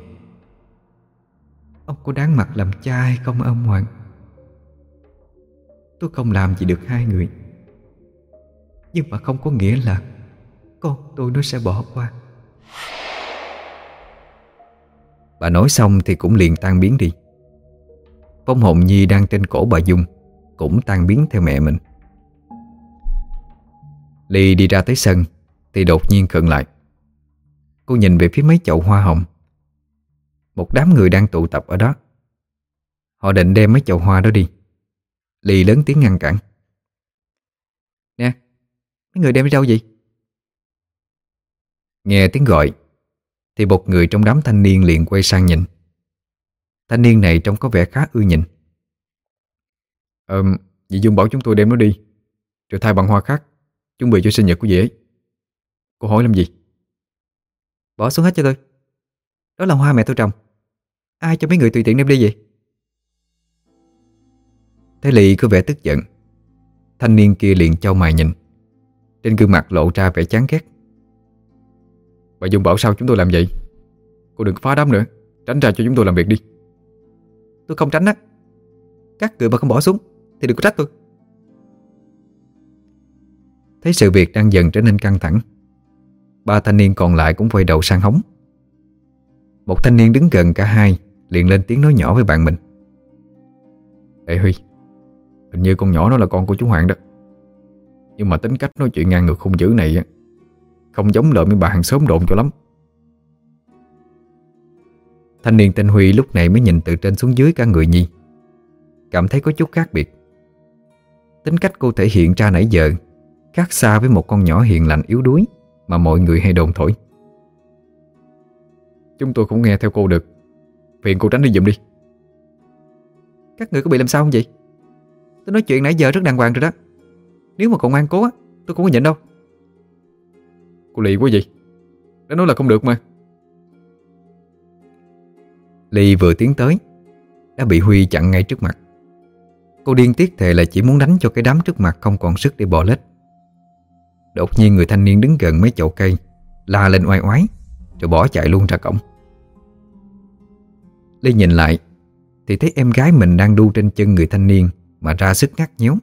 Ông có đáng mặt làm cha hay không, ông Hoàng Tôi không làm gì được hai người. Nhưng mà không có nghĩa là Con tôi nó sẽ bỏ qua. Bà nói xong thì cũng liền tan biến đi. Phong hồn Nhi đang trên cổ bà Dung, Cũng tan biến theo mẹ mình. Ly đi ra tới sân, Thì đột nhiên khựng lại. Cô nhìn về phía mấy chậu hoa hồng. Một đám người đang tụ tập ở đó. Họ định đem mấy chậu hoa đó đi. Lì lớn tiếng ngăn cản. Nè Mấy người đem đi đâu vậy? Nghe tiếng gọi Thì một người trong đám thanh niên liền quay sang nhìn. Thanh niên này trông có vẻ khá ưa nhìn. Ờ, dì Dung bảo chúng tôi đem nó đi Rồi thay bằng hoa khác Chuẩn bị cho sinh nhật của dì ấy. Cô hỏi làm gì? Bỏ xuống hết cho tôi Đó là hoa mẹ tôi trồng. Ai cho mấy người tùy tiện đem đi vậy? Thế Lị có vẻ tức giận. Thanh niên kia liền cho mày nhìn. Trên gương mặt lộ ra vẻ chán ghét. Bà Dung bảo sao chúng tôi làm vậy? Cô đừng phá đám nữa. Tránh ra cho chúng tôi làm việc đi. Tôi không tránh á. Các người mà không bỏ xuống Thì đừng có trách tôi. Thấy sự việc đang dần trở nên căng thẳng Ba thanh niên còn lại cũng quay đầu sang hóng Một thanh niên đứng gần cả hai, Liền lên tiếng nói nhỏ với bạn mình. Ê Huy, Hình như con nhỏ nó là con của chú Hoàng đó. Nhưng mà tính cách nói chuyện ngang ngược không dữ này á, Không giống lời mấy bà hàng xóm đồn cho lắm. Thanh niên tên Huy lúc này mới nhìn từ trên xuống dưới cả người Nhi. Cảm thấy có chút khác biệt. Tính cách cô thể hiện ra nãy giờ Khác xa với một con nhỏ hiền lành yếu đuối. Mà mọi người hay đồn thổi. Chúng tôi không nghe theo cô được. Phiền cô tránh đi giùm đi. Các người có bị làm sao không vậy? Tôi nói chuyện nãy giờ rất đàng hoàng rồi đó. Nếu mà còn ngoan cố á, Tôi cũng có nhịn đâu. Cô lì quá gì Đã nói là không được mà. Ly vừa tiến tới, Đã bị Huy chặn ngay trước mặt. Cô điên tiết thề là chỉ muốn đánh cho cái đám trước mặt Không còn sức để bò lết. Đột nhiên người thanh niên đứng gần mấy chậu cây, La lên oai oái, Rồi bỏ chạy luôn ra cổng. Ly nhìn lại, Thì thấy em gái mình đang đu trên chân người thanh niên Mà ra sức ngắt nhéo.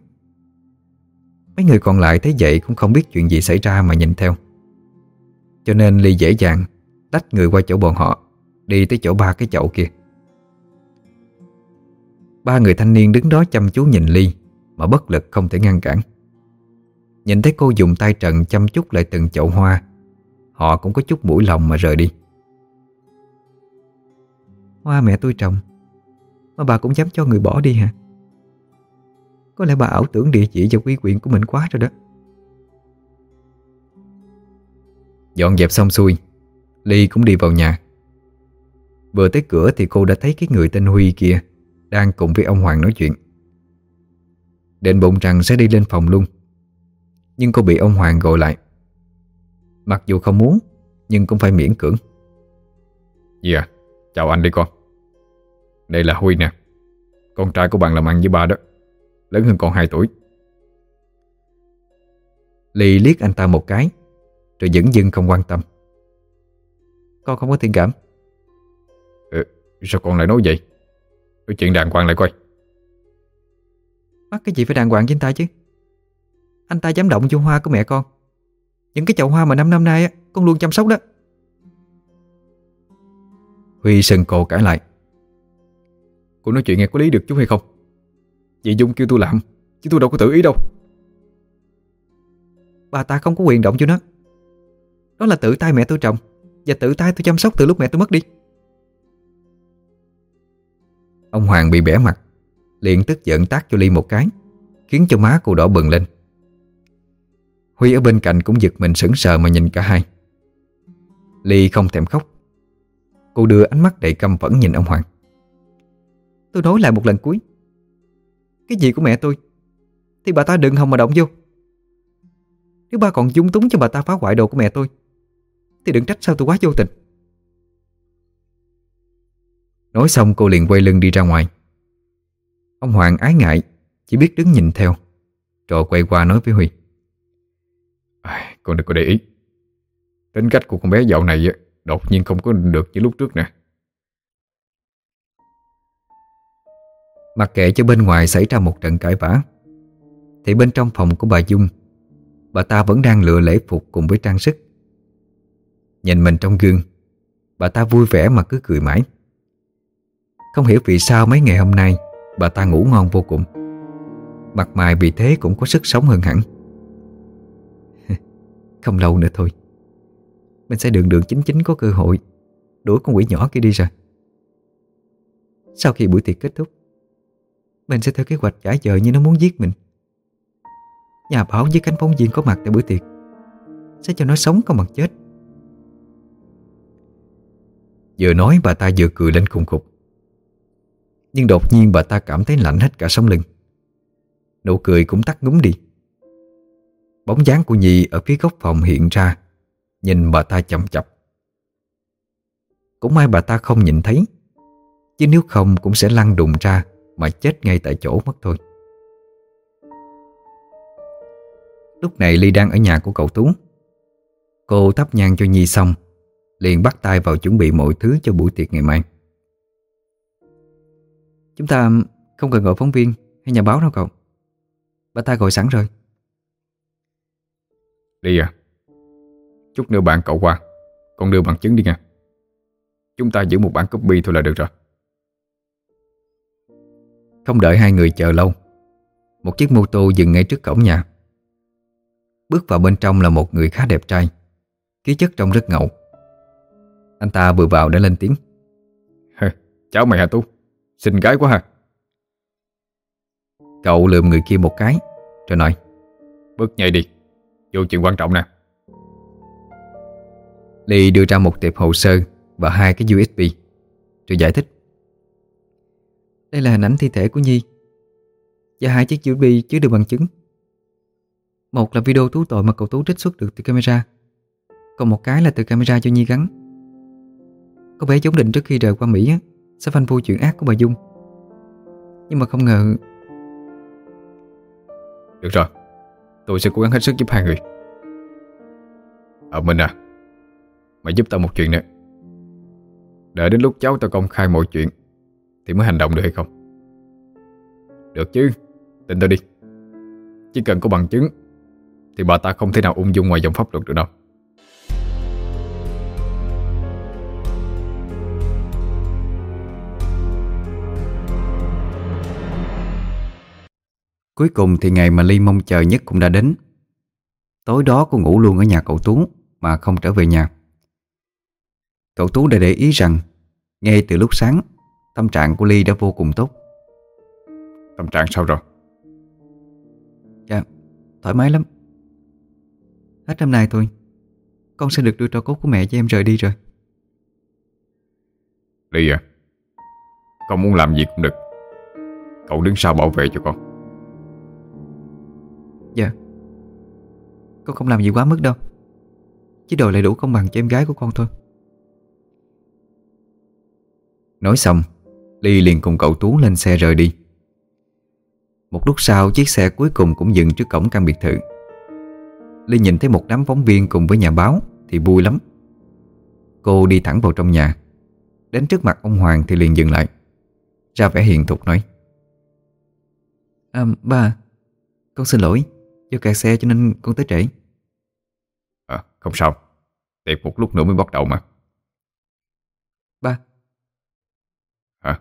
Mấy người còn lại thấy vậy Cũng không biết chuyện gì xảy ra mà nhìn theo. Cho nên Ly dễ dàng Tách người qua chỗ bọn họ, Đi tới chỗ ba cái chậu kia. Ba người thanh niên đứng đó chăm chú nhìn Ly Mà bất lực không thể ngăn cản. Nhìn thấy cô dùng tay trần chăm chút lại từng chậu hoa, Họ cũng có chút mũi lòng mà rời đi. Hoa mẹ tôi trồng, Mà bà cũng dám cho người bỏ đi hả? Có lẽ bà ảo tưởng địa chỉ và quy quyền của mình quá rồi đó. Dọn dẹp xong xuôi, Ly cũng đi vào nhà. Vừa tới cửa thì cô đã thấy cái người tên Huy kia Đang cùng với ông Hoàng nói chuyện. Định bụng rằng sẽ đi lên phòng luôn. Nhưng cô bị ông Hoàng gọi lại. Mặc dù không muốn Nhưng cũng phải miễn cưỡng. Gì à? Chào anh đi con. Đây là Huy nè. Con trai của bạn làm ăn với ba đó. Lớn hơn con 2 tuổi. Ly liếc anh ta một cái Rồi dững dưng không quan tâm. Con không có thiện cảm. Ừ, Sao con lại nói vậy? Nói chuyện đàng hoàng lại coi. Mắc cái gì phải đàng hoàng với anh ta chứ Anh ta dám động vô hoa của mẹ con. Những cái chậu hoa mà năm năm nay á Con luôn chăm sóc đó. Huy sân cô cãi lại. Cô nói chuyện nghe có lý được chút hay không? Chị Dung kêu tôi làm Chứ tôi đâu có tự ý đâu. Bà ta không có quyền động cho nó. Đó là tự tay mẹ tôi trồng Và tự tay tôi chăm sóc từ lúc mẹ tôi mất đi. Ông Hoàng bị bẻ mặt liền tức giận tác cho Ly một cái Khiến cho má cô đỏ bừng lên Huy ở bên cạnh cũng giật mình sững sờ mà nhìn cả hai. Ly không thèm khóc. Cô đưa ánh mắt đầy căm phẫn nhìn ông Hoàng. Tôi nói lại một lần cuối. Cái gì của mẹ tôi? Thì bà ta đừng hòng mà động vô. Nếu ba còn dung túng cho bà ta phá hoại đồ của mẹ tôi Thì đừng trách sao tôi quá vô tình. Nói xong cô liền quay lưng đi ra ngoài. Ông Hoàng ái ngại Chỉ biết đứng nhìn theo. Rồi quay qua nói với Huy à, Con đừng có để ý. Tính cách của con bé dạo này Đột nhiên không có được như lúc trước nè. Mặc kệ cho bên ngoài xảy ra một trận cãi vã Thì bên trong phòng của bà Dung Bà ta vẫn đang lựa lễ phục cùng với trang sức. Nhìn mình trong gương Bà ta vui vẻ mà cứ cười mãi. Không hiểu vì sao mấy ngày hôm nay Bà ta ngủ ngon vô cùng. Mặt mày vì thế cũng có sức sống hơn hẳn. Không lâu nữa thôi. Mình sẽ đường đường chính chính có cơ hội Đuổi con quỷ nhỏ kia đi rồi. Sau khi buổi tiệc kết thúc, Mình sẽ theo kế hoạch trả giờ như nó muốn giết mình. Nhà báo với cánh phóng viên có mặt tại bữa tiệc, Sẽ cho nó sống không bằng chết. Vừa nói bà ta vừa cười lên khùng khục. Nhưng đột nhiên bà ta cảm thấy lạnh hết cả sống lưng. Nụ cười cũng tắt ngúng đi. Bóng dáng của Nhi ở phía góc phòng hiện ra, Nhìn bà ta chậm chập Cũng may bà ta không nhìn thấy, Chứ nếu không cũng sẽ lăn đùng ra Mà chết ngay tại chỗ mất thôi. Lúc này Ly đang ở nhà của cậu Tú. Cô thắp nhang cho Nhi xong, Liền bắt tay vào chuẩn bị mọi thứ cho buổi tiệc ngày mai. Chúng ta không cần gọi phóng viên hay nhà báo đâu cậu. Bà ta gọi sẵn rồi. Đi à. Chút nữa bạn cậu qua. Con đưa bằng chứng đi nha. Chúng ta giữ một bản copy thôi là được rồi. Không đợi hai người chờ lâu Một chiếc mô tô dừng ngay trước cổng nhà. Bước vào bên trong là một người khá đẹp trai Khí chất trông rất ngầu. Anh ta vừa vào đã lên tiếng. Cháu mày hả Tú? Xinh gái quá ha. Cậu lườm người kia một cái Rồi nói. Bước nhảy đi Vô chuyện quan trọng nè. Ly đưa ra một tiệp hồ sơ Và hai cái USB Rồi giải thích. Đây là hình ảnh thi thể của Nhi Và hai chiếc USB chứa được bằng chứng. Một là video thú tội mà cậu Tú trích xuất được từ camera, Còn một cái là từ camera cho Nhi gắn. Có vẻ giống định trước khi rời qua Mỹ Sẽ phanh phui chuyện ác của bà Dung. Nhưng mà không ngờ Được rồi. Tôi sẽ cố gắng hết sức giúp hai người. Ờ Minh à Mày giúp tao một chuyện nữa. Đợi đến lúc cháu tao công khai mọi chuyện, Thì mới hành động được hay không? Được chứ, Tin tao đi. Chỉ cần có bằng chứng, Thì bà ta không thể nào ung dung ngoài dòng pháp luật được đâu. Cuối cùng thì ngày mà Ly mong chờ nhất cũng đã đến. Tối đó cô ngủ luôn ở nhà cậu Tú Mà không trở về nhà. Cậu Tú đã để ý rằng Ngay từ lúc sáng Tâm trạng của Ly đã vô cùng tốt. Tâm trạng sao rồi? Dạ Thoải mái lắm. Hết năm nay thôi. Con sẽ được đưa trò cốt của mẹ cho em rời đi rồi. Ly à Con muốn làm gì cũng được. Cậu đứng sau bảo vệ cho con Dạ Con không làm gì quá mức đâu. Chỉ đòi lại đủ công bằng cho em gái của con thôi. Nói xong, Ly liền cùng cậu Tú lên xe rời đi. Một lúc sau, chiếc xe cuối cùng cũng dừng trước cổng căn biệt thự. Ly nhìn thấy một đám phóng viên cùng với nhà báo Thì vui lắm. Cô đi thẳng vào trong nhà. Đến trước mặt ông Hoàng thì liền dừng lại. Ra vẻ hiền thục nói. À ba, Con xin lỗi. Do kẹt xe cho nên con tới trễ. À không sao. Tiệc một lúc nữa mới bắt đầu mà. Ba. Hả?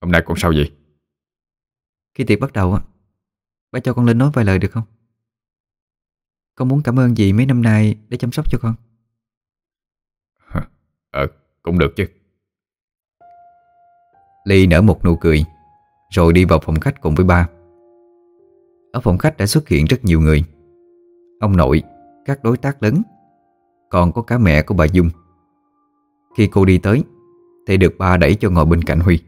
Hôm nay con sao vậy? Khi tiệc bắt đầu á Ba cho con lên nói vài lời được không? Con muốn cảm ơn dì mấy năm nay Để chăm sóc cho con. Ờ cũng được chứ. Ly nở một nụ cười Rồi đi vào phòng khách cùng với ba Ở phòng khách đã xuất hiện rất nhiều người. Ông nội Các đối tác lớn Còn có cả mẹ của bà Dung. Khi cô đi tới Thì được ba đẩy cho ngồi bên cạnh Huy.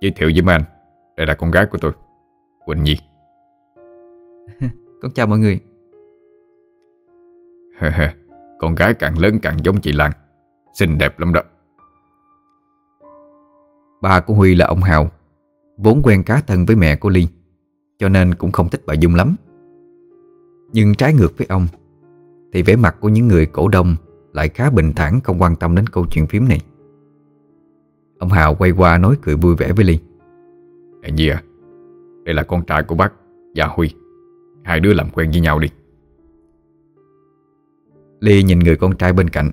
Giới thiệu với anh Đây là con gái của tôi Quỳnh Nhi. Con chào mọi người. Con gái càng lớn càng giống chị Lan Xinh đẹp lắm đó. Ba của Huy là ông Hào Vốn quen cá thân với mẹ của Ly Cho nên cũng không thích bà Dung lắm. Nhưng trái ngược với ông Thì vẻ mặt của những người cổ đông Lại khá bình thản không quan tâm đến câu chuyện phím này. Ông Hào quay qua nói cười vui vẻ với Ly. Nè Nhi à? Đây là con trai của bác và Huy. Hai đứa làm quen với nhau đi. Ly nhìn người con trai bên cạnh.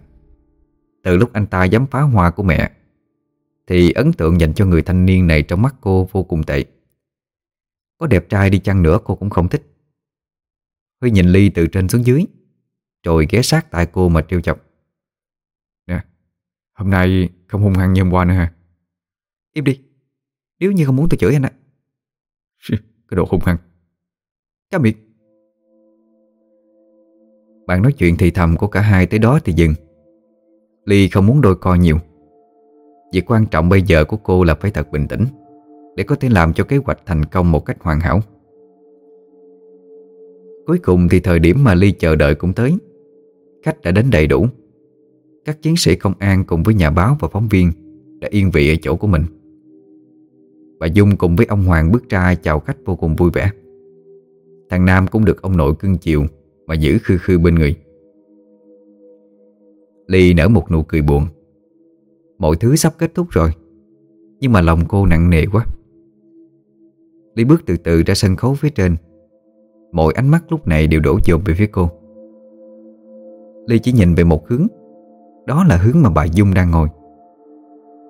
Từ lúc anh ta dám phá hoa của mẹ Thì ấn tượng dành cho người thanh niên này trong mắt cô vô cùng tệ Có đẹp trai đi chăng nữa cô cũng không thích. Huy nhìn Ly từ trên xuống dưới Rồi ghé sát tại cô mà trêu chọc. Nè Hôm nay không hung hăng như hôm qua nữa ha Im đi Nếu như không muốn tôi chửi anh ạ Cái đồ hung hăng. Cá miệng Bạn nói chuyện thì thầm của cả hai tới đó thì dừng. Ly không muốn đôi co nhiều. Việc quan trọng bây giờ của cô là phải thật bình tĩnh để có thể làm cho kế hoạch thành công một cách hoàn hảo. Cuối cùng thì thời điểm mà Ly chờ đợi cũng tới. Khách đã đến đầy đủ. Các chiến sĩ công an cùng với nhà báo và phóng viên Đã yên vị ở chỗ của mình. Bà Dung cùng với ông Hoàng bước ra chào khách vô cùng vui vẻ. Thằng Nam cũng được ông nội cưng chiều Mà giữ khư khư bên người. Ly nở một nụ cười buồn. Mọi thứ sắp kết thúc rồi, Nhưng mà lòng cô nặng nề quá. Ly bước từ từ ra sân khấu phía trên. Mọi ánh mắt lúc này đều đổ dồn về phía cô. Ly chỉ nhìn về một hướng. Đó là hướng mà bà Dung đang ngồi.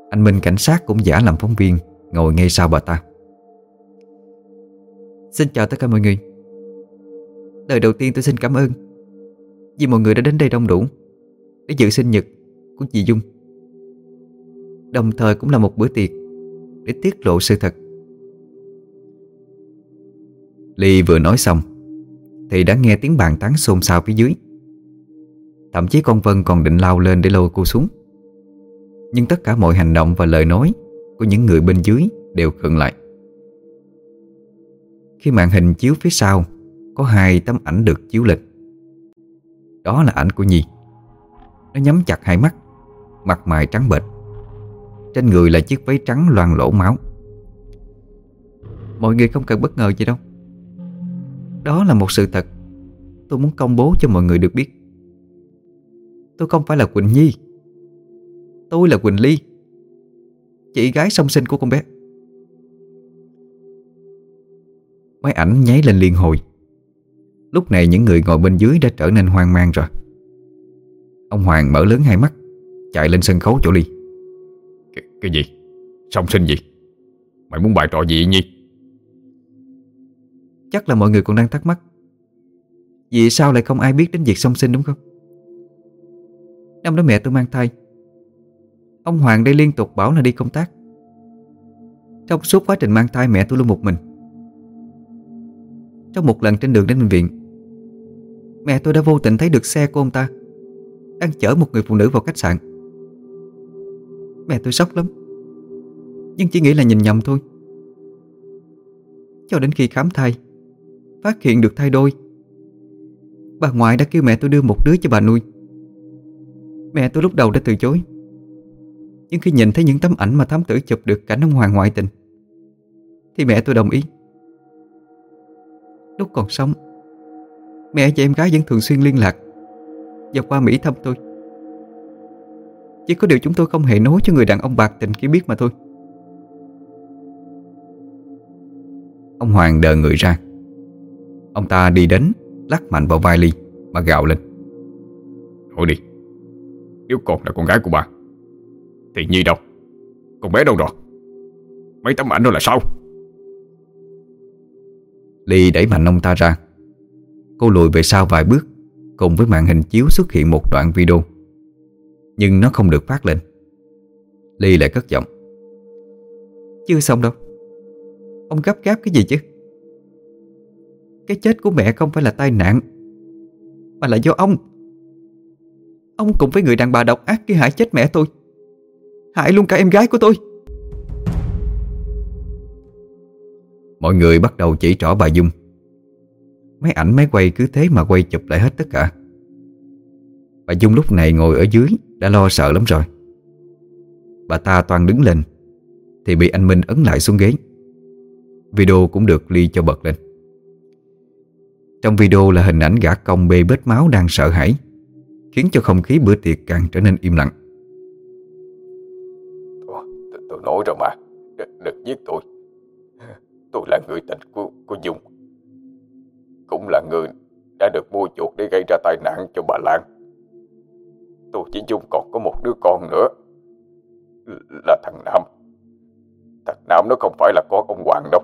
Anh Minh cảnh sát cũng giả làm phóng viên, Ngồi ngay sau bà ta. Xin chào tất cả mọi người. Lời đầu tiên tôi xin cảm ơn. Vì mọi người đã đến đây đông đủ. Để dự sinh nhật của chị Dung. Đồng thời cũng là một bữa tiệc Để tiết lộ sự thật. Ly vừa nói xong, Thì đã nghe tiếng bàn tán xôn xao phía dưới. Thậm chí con Vân còn định lao lên để lôi cô xuống. Nhưng tất cả mọi hành động và lời nói Của những người bên dưới đều khựng lại. Khi màn hình chiếu phía sau, Có hai tấm ảnh được chiếu lịch. Đó là ảnh của Nhi. Nó nhắm chặt hai mắt, Mặt mày trắng bệch. Trên người là chiếc váy trắng loang lỗ máu. Mọi người không cần bất ngờ gì đâu. Đó là một sự thật. Tôi muốn công bố cho mọi người được biết. Tôi không phải là Quỳnh Nhi. Tôi là Quỳnh Ly Chị gái song sinh của con bé. Máy ảnh nháy lên liên hồi. Lúc này những người ngồi bên dưới đã trở nên hoang mang rồi. Ông Hoàng mở lớn hai mắt Chạy lên sân khấu chỗ Ly. Cái, cái gì? Song sinh gì? Mày muốn bài trò gì Nhi? Chắc là mọi người còn đang thắc mắc. Vì sao lại không ai biết đến việc song sinh đúng không? Năm đó mẹ tôi mang thai. Ông Hoàng đây liên tục bảo là đi công tác. Trong suốt quá trình mang thai mẹ tôi luôn một mình. Trong một lần trên đường đến bệnh viện, Mẹ tôi đã vô tình thấy được xe của ông ta Đang chở một người phụ nữ vào khách sạn. Mẹ tôi sốc lắm, Nhưng chỉ nghĩ là nhìn nhầm thôi. Cho đến khi khám thai Phát hiện được thai đôi. Bà ngoại đã kêu mẹ tôi đưa một đứa cho bà nuôi. Mẹ tôi lúc đầu đã từ chối. Nhưng khi nhìn thấy những tấm ảnh mà thám tử chụp được cảnh ông Hoàng ngoại tình, Thì mẹ tôi đồng ý. Lúc còn sống, Mẹ và em gái vẫn thường xuyên liên lạc Và qua Mỹ thăm tôi. Chỉ có điều chúng tôi không hề nói cho người đàn ông bạc tình kia biết mà thôi. Ông Hoàng đờ người ra. Ông ta đi đến Lắc mạnh vào vai Ly Mà gào lên. Thôi đi Nếu con là con gái của bà Thì Nhi đâu? Con bé đâu rồi? Mấy tấm ảnh đó là sao? Ly đẩy mạnh ông ta ra. Cô lùi về sau vài bước Cùng với màn hình chiếu xuất hiện một đoạn video. Nhưng nó không được phát lên. Ly lại cất giọng. Chưa xong đâu. Ông gấp gáp cái gì chứ cái chết của mẹ không phải là tai nạn, Mà là do ông. Ông cùng với người đàn bà độc ác kia hại chết mẹ tôi, Hại luôn cả em gái của tôi. Mọi người bắt đầu chỉ trỏ bà Dung. Mấy ảnh máy quay cứ thế mà quay chụp lại hết tất cả. Bà Dung lúc này ngồi ở dưới Đã lo sợ lắm rồi. Bà ta toàn đứng lên Thì bị anh Minh ấn lại xuống ghế. Video cũng được Ly cho bật lên. Trong video là hình ảnh gã công bê bết máu đang sợ hãi Khiến cho không khí bữa tiệc càng trở nên im lặng. Tôi, tôi nói rồi mà Đừng, đừng giết tôi. Tôi là người tình của, của Dung Cũng là người đã được mua chuộc để gây ra tai nạn cho bà Lan. Tôi chỉ Dung còn có một đứa con nữa. Là thằng Nam. Thằng Nam nó không phải là con ông Hoàng đâu.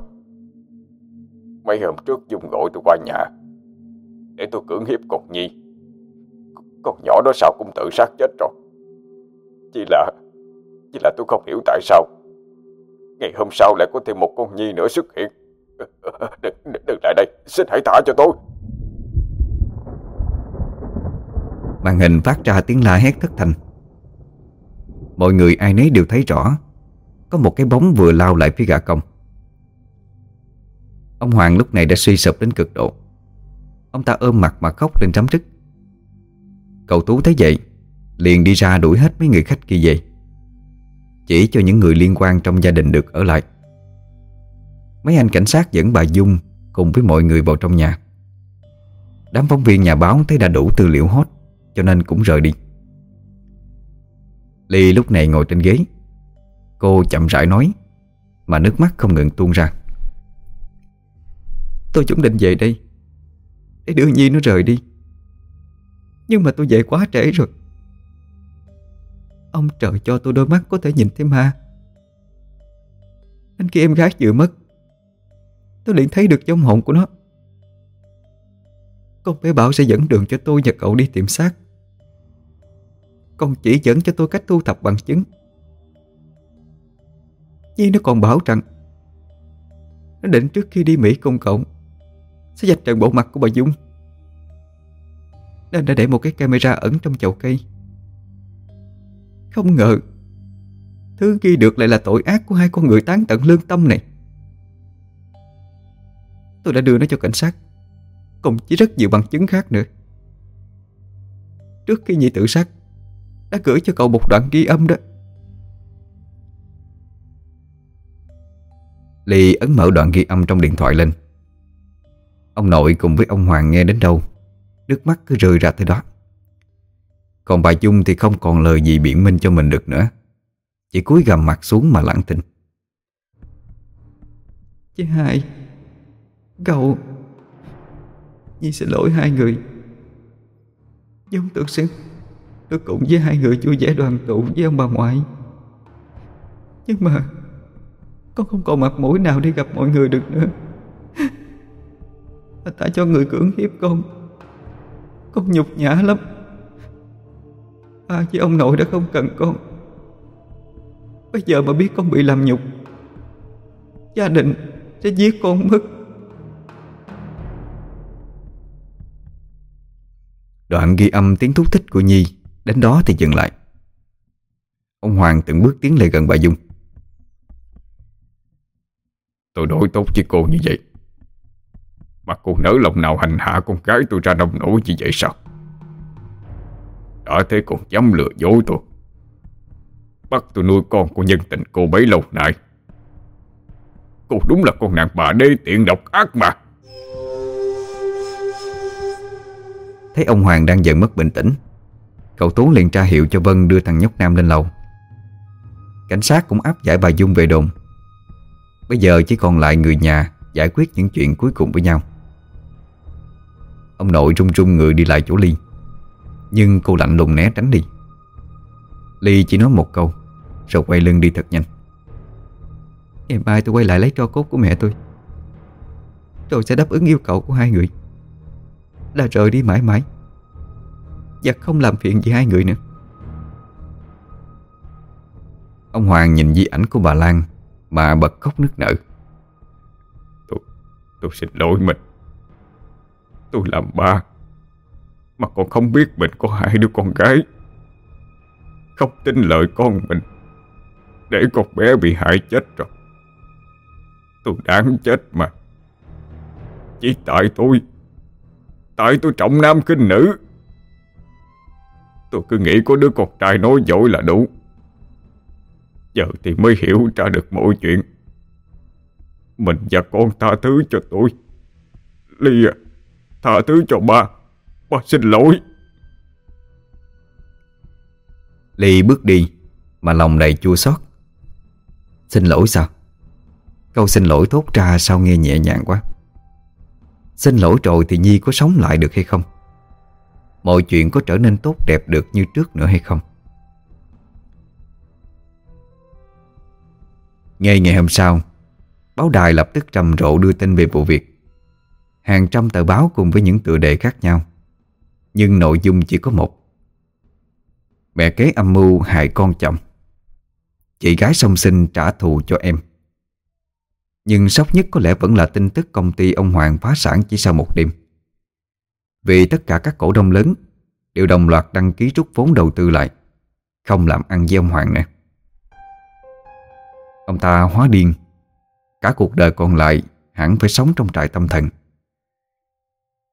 Mấy hôm trước Dung gọi tôi qua nhà để tôi cưỡng hiếp con Nhi. Con nhỏ đó sao cũng tự sát chết rồi. Chỉ là Chỉ là tôi không hiểu tại sao. Ngày hôm sau lại có thêm một con Nhi nữa xuất hiện. Đừng, đừng, đừng lại đây. Xin hãy thả cho tôi. Màn hình phát ra tiếng la hét thất thanh. Mọi người ai nấy đều thấy rõ Có một cái bóng vừa lao lại phía gã công. Ông Hoàng lúc này đã suy sụp đến cực độ. Ông ta ôm mặt mà khóc lên trắm trức. Cậu Tú thấy vậy, Liền đi ra đuổi hết mấy người khách kia về. Chỉ cho những người liên quan trong gia đình được ở lại. Mấy anh cảnh sát dẫn bà Dung Cùng với mọi người vào trong nhà. Đám phóng viên nhà báo thấy đã đủ tư liệu hot Cho nên cũng rời đi. Ly lúc này ngồi trên ghế. Cô chậm rãi nói, Mà nước mắt không ngừng tuôn ra. Tôi chuẩn định về đây. Để đưa Nhi nó rời đi. Nhưng mà tôi về quá trễ rồi. Ông trời cho tôi đôi mắt có thể nhìn thấy ma. Anh kia em gái vừa mất. Tôi liền thấy được giống hồn của nó. Con bé Bảo sẽ dẫn đường cho tôi và cậu đi tìm xác. Con chỉ dẫn cho tôi cách thu thập bằng chứng. Nhi nó còn bảo rằng, Nó định trước khi đi Mỹ cùng cậu. Sẽ dạch trần bộ mặt của bà Dung. Nên đã để một cái camera ẩn trong chậu cây. Không ngờ, Thứ ghi được lại là tội ác của hai con người tán tận lương tâm này. Tôi đã đưa nó cho cảnh sát Cùng với rất nhiều bằng chứng khác nữa. Trước khi Nhi tự sát, Đã gửi cho cậu một đoạn ghi âm đó. Ly ấn mở đoạn ghi âm trong điện thoại lên. Ông nội cùng với ông Hoàng nghe đến đâu, Nước mắt cứ rơi ra tới đó. Còn bà Dung thì không còn lời gì biện minh cho mình được nữa. Chỉ cúi gầm mặt xuống mà lặng thinh. Chị hai, Cậu Nhi xin lỗi hai người. Giống tưởng sẽ tôi cùng với hai người vui vẻ đoàn tụ với ông bà ngoại. Nhưng mà, Con không còn mặt mũi nào đi gặp mọi người được nữa. Là tại cho người cưỡng hiếp con. Con nhục nhã lắm. À với ông nội đã không cần con. Bây giờ mà biết con bị làm nhục Gia đình sẽ giết con mất. Đoạn ghi âm tiếng thúc thích của Nhi Đến đó thì dừng lại. Ông Hoàng từng bước tiến lại gần bà Dung. Tôi đối tốt với cô như vậy mà cô nỡ lòng nào hành hạ con gái tôi ra nông nổi như vậy sao? Đã thế còn dám lừa dối tôi. Bắt tôi nuôi con của nhân tình cô bấy lâu nay. Cô đúng là con nàng bà đê tiện độc ác mà. Thấy ông Hoàng đang dần mất bình tĩnh, Cậu Tú liền tra hiệu cho Vân đưa thằng nhóc Nam lên lầu. Cảnh sát cũng áp giải bà Dung về đồn. Bây giờ chỉ còn lại người nhà Giải quyết những chuyện cuối cùng với nhau. Ông nội run run người đi lại chỗ Ly. Nhưng cô lạnh lùng né tránh đi. Ly chỉ nói một câu Rồi quay lưng đi thật nhanh. Ngày mai tôi quay lại lấy tro cốt của mẹ tôi. Rồi sẽ đáp ứng yêu cầu của hai người. Là rời đi mãi mãi Và không làm phiền gì hai người nữa. Ông Hoàng nhìn di ảnh của bà Lan Mà bật khóc nức nở. Tôi, tôi xin lỗi mình. Tôi làm ba. Mà còn không biết mình có hai đứa con gái. Không tin lời con mình. Để con bé bị hại chết rồi. Tôi đáng chết mà. Chỉ tại tôi. Tại tôi trọng nam kinh nữ. Tôi cứ nghĩ có đứa con trai nói dối là đủ. Giờ thì mới hiểu ra được mọi chuyện. Mình và con tha thứ cho tôi. Ly à. Tha thứ cho ba. Ba xin lỗi. Ly bước đi, Mà lòng đầy chua xót. Xin lỗi sao? Câu xin lỗi thốt ra sao nghe nhẹ nhàng quá. Xin lỗi rồi thì Nhi có sống lại được hay không? Mọi chuyện có trở nên tốt đẹp được như trước nữa hay không? Ngay ngày hôm sau, Báo đài lập tức trầm rộ đưa tin về vụ việc. Hàng trăm tờ báo cùng với những tựa đề khác nhau. Nhưng nội dung chỉ có một. Mẹ kế âm mưu hại con chồng. Chị gái song sinh trả thù cho em. Nhưng sốc nhất có lẽ vẫn là tin tức công ty ông Hoàng phá sản chỉ sau một đêm. Vì tất cả các cổ đông lớn Đều đồng loạt đăng ký rút vốn đầu tư lại, Không làm ăn với ông Hoàng nè Ông ta hóa điên. Cả cuộc đời còn lại hẳn phải sống trong trại tâm thần.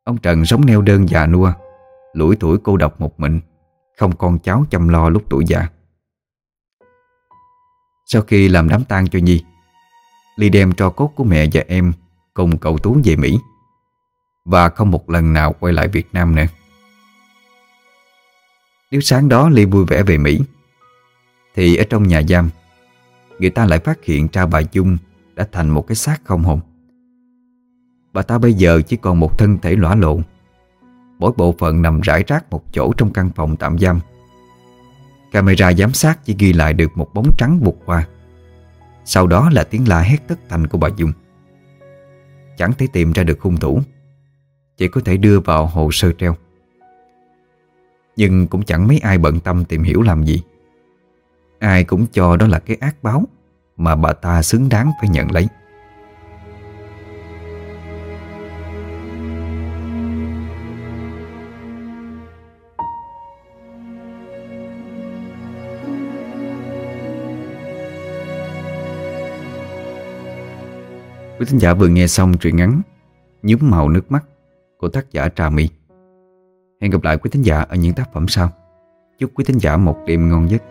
Ông Trần sống neo đơn già nua Lũi tuổi cô độc một mình, Không con cháu chăm lo lúc tuổi già. Sau khi làm đám tang cho Nhi, Ly đem tro cốt của mẹ và em Cùng cậu Tú về Mỹ, Và không một lần nào quay lại Việt Nam nữa. Nếu sáng đó Ly vui vẻ về Mỹ, Thì ở trong nhà giam, Người ta lại phát hiện ra bà Dung Đã thành một cái xác không hồn. Bà ta bây giờ chỉ còn một thân thể lõa lộn. Mỗi bộ phận nằm rải rác một chỗ trong căn phòng tạm giam. Camera giám sát chỉ ghi lại được một bóng trắng vụt qua. Sau đó là tiếng la hét tất thành của bà Dung. Chẳng thể tìm ra được hung thủ. Chỉ có thể đưa vào hồ sơ treo. Nhưng cũng chẳng mấy ai bận tâm tìm hiểu làm gì. Ai cũng cho đó là cái ác báo Mà bà ta xứng đáng phải nhận lấy. Quý thính giả vừa nghe xong truyện ngắn Nhúm màu nước mắt của tác giả Trà My. Hẹn gặp lại quý thính giả ở những tác phẩm sau. Chúc quý thính giả một đêm ngon giấc.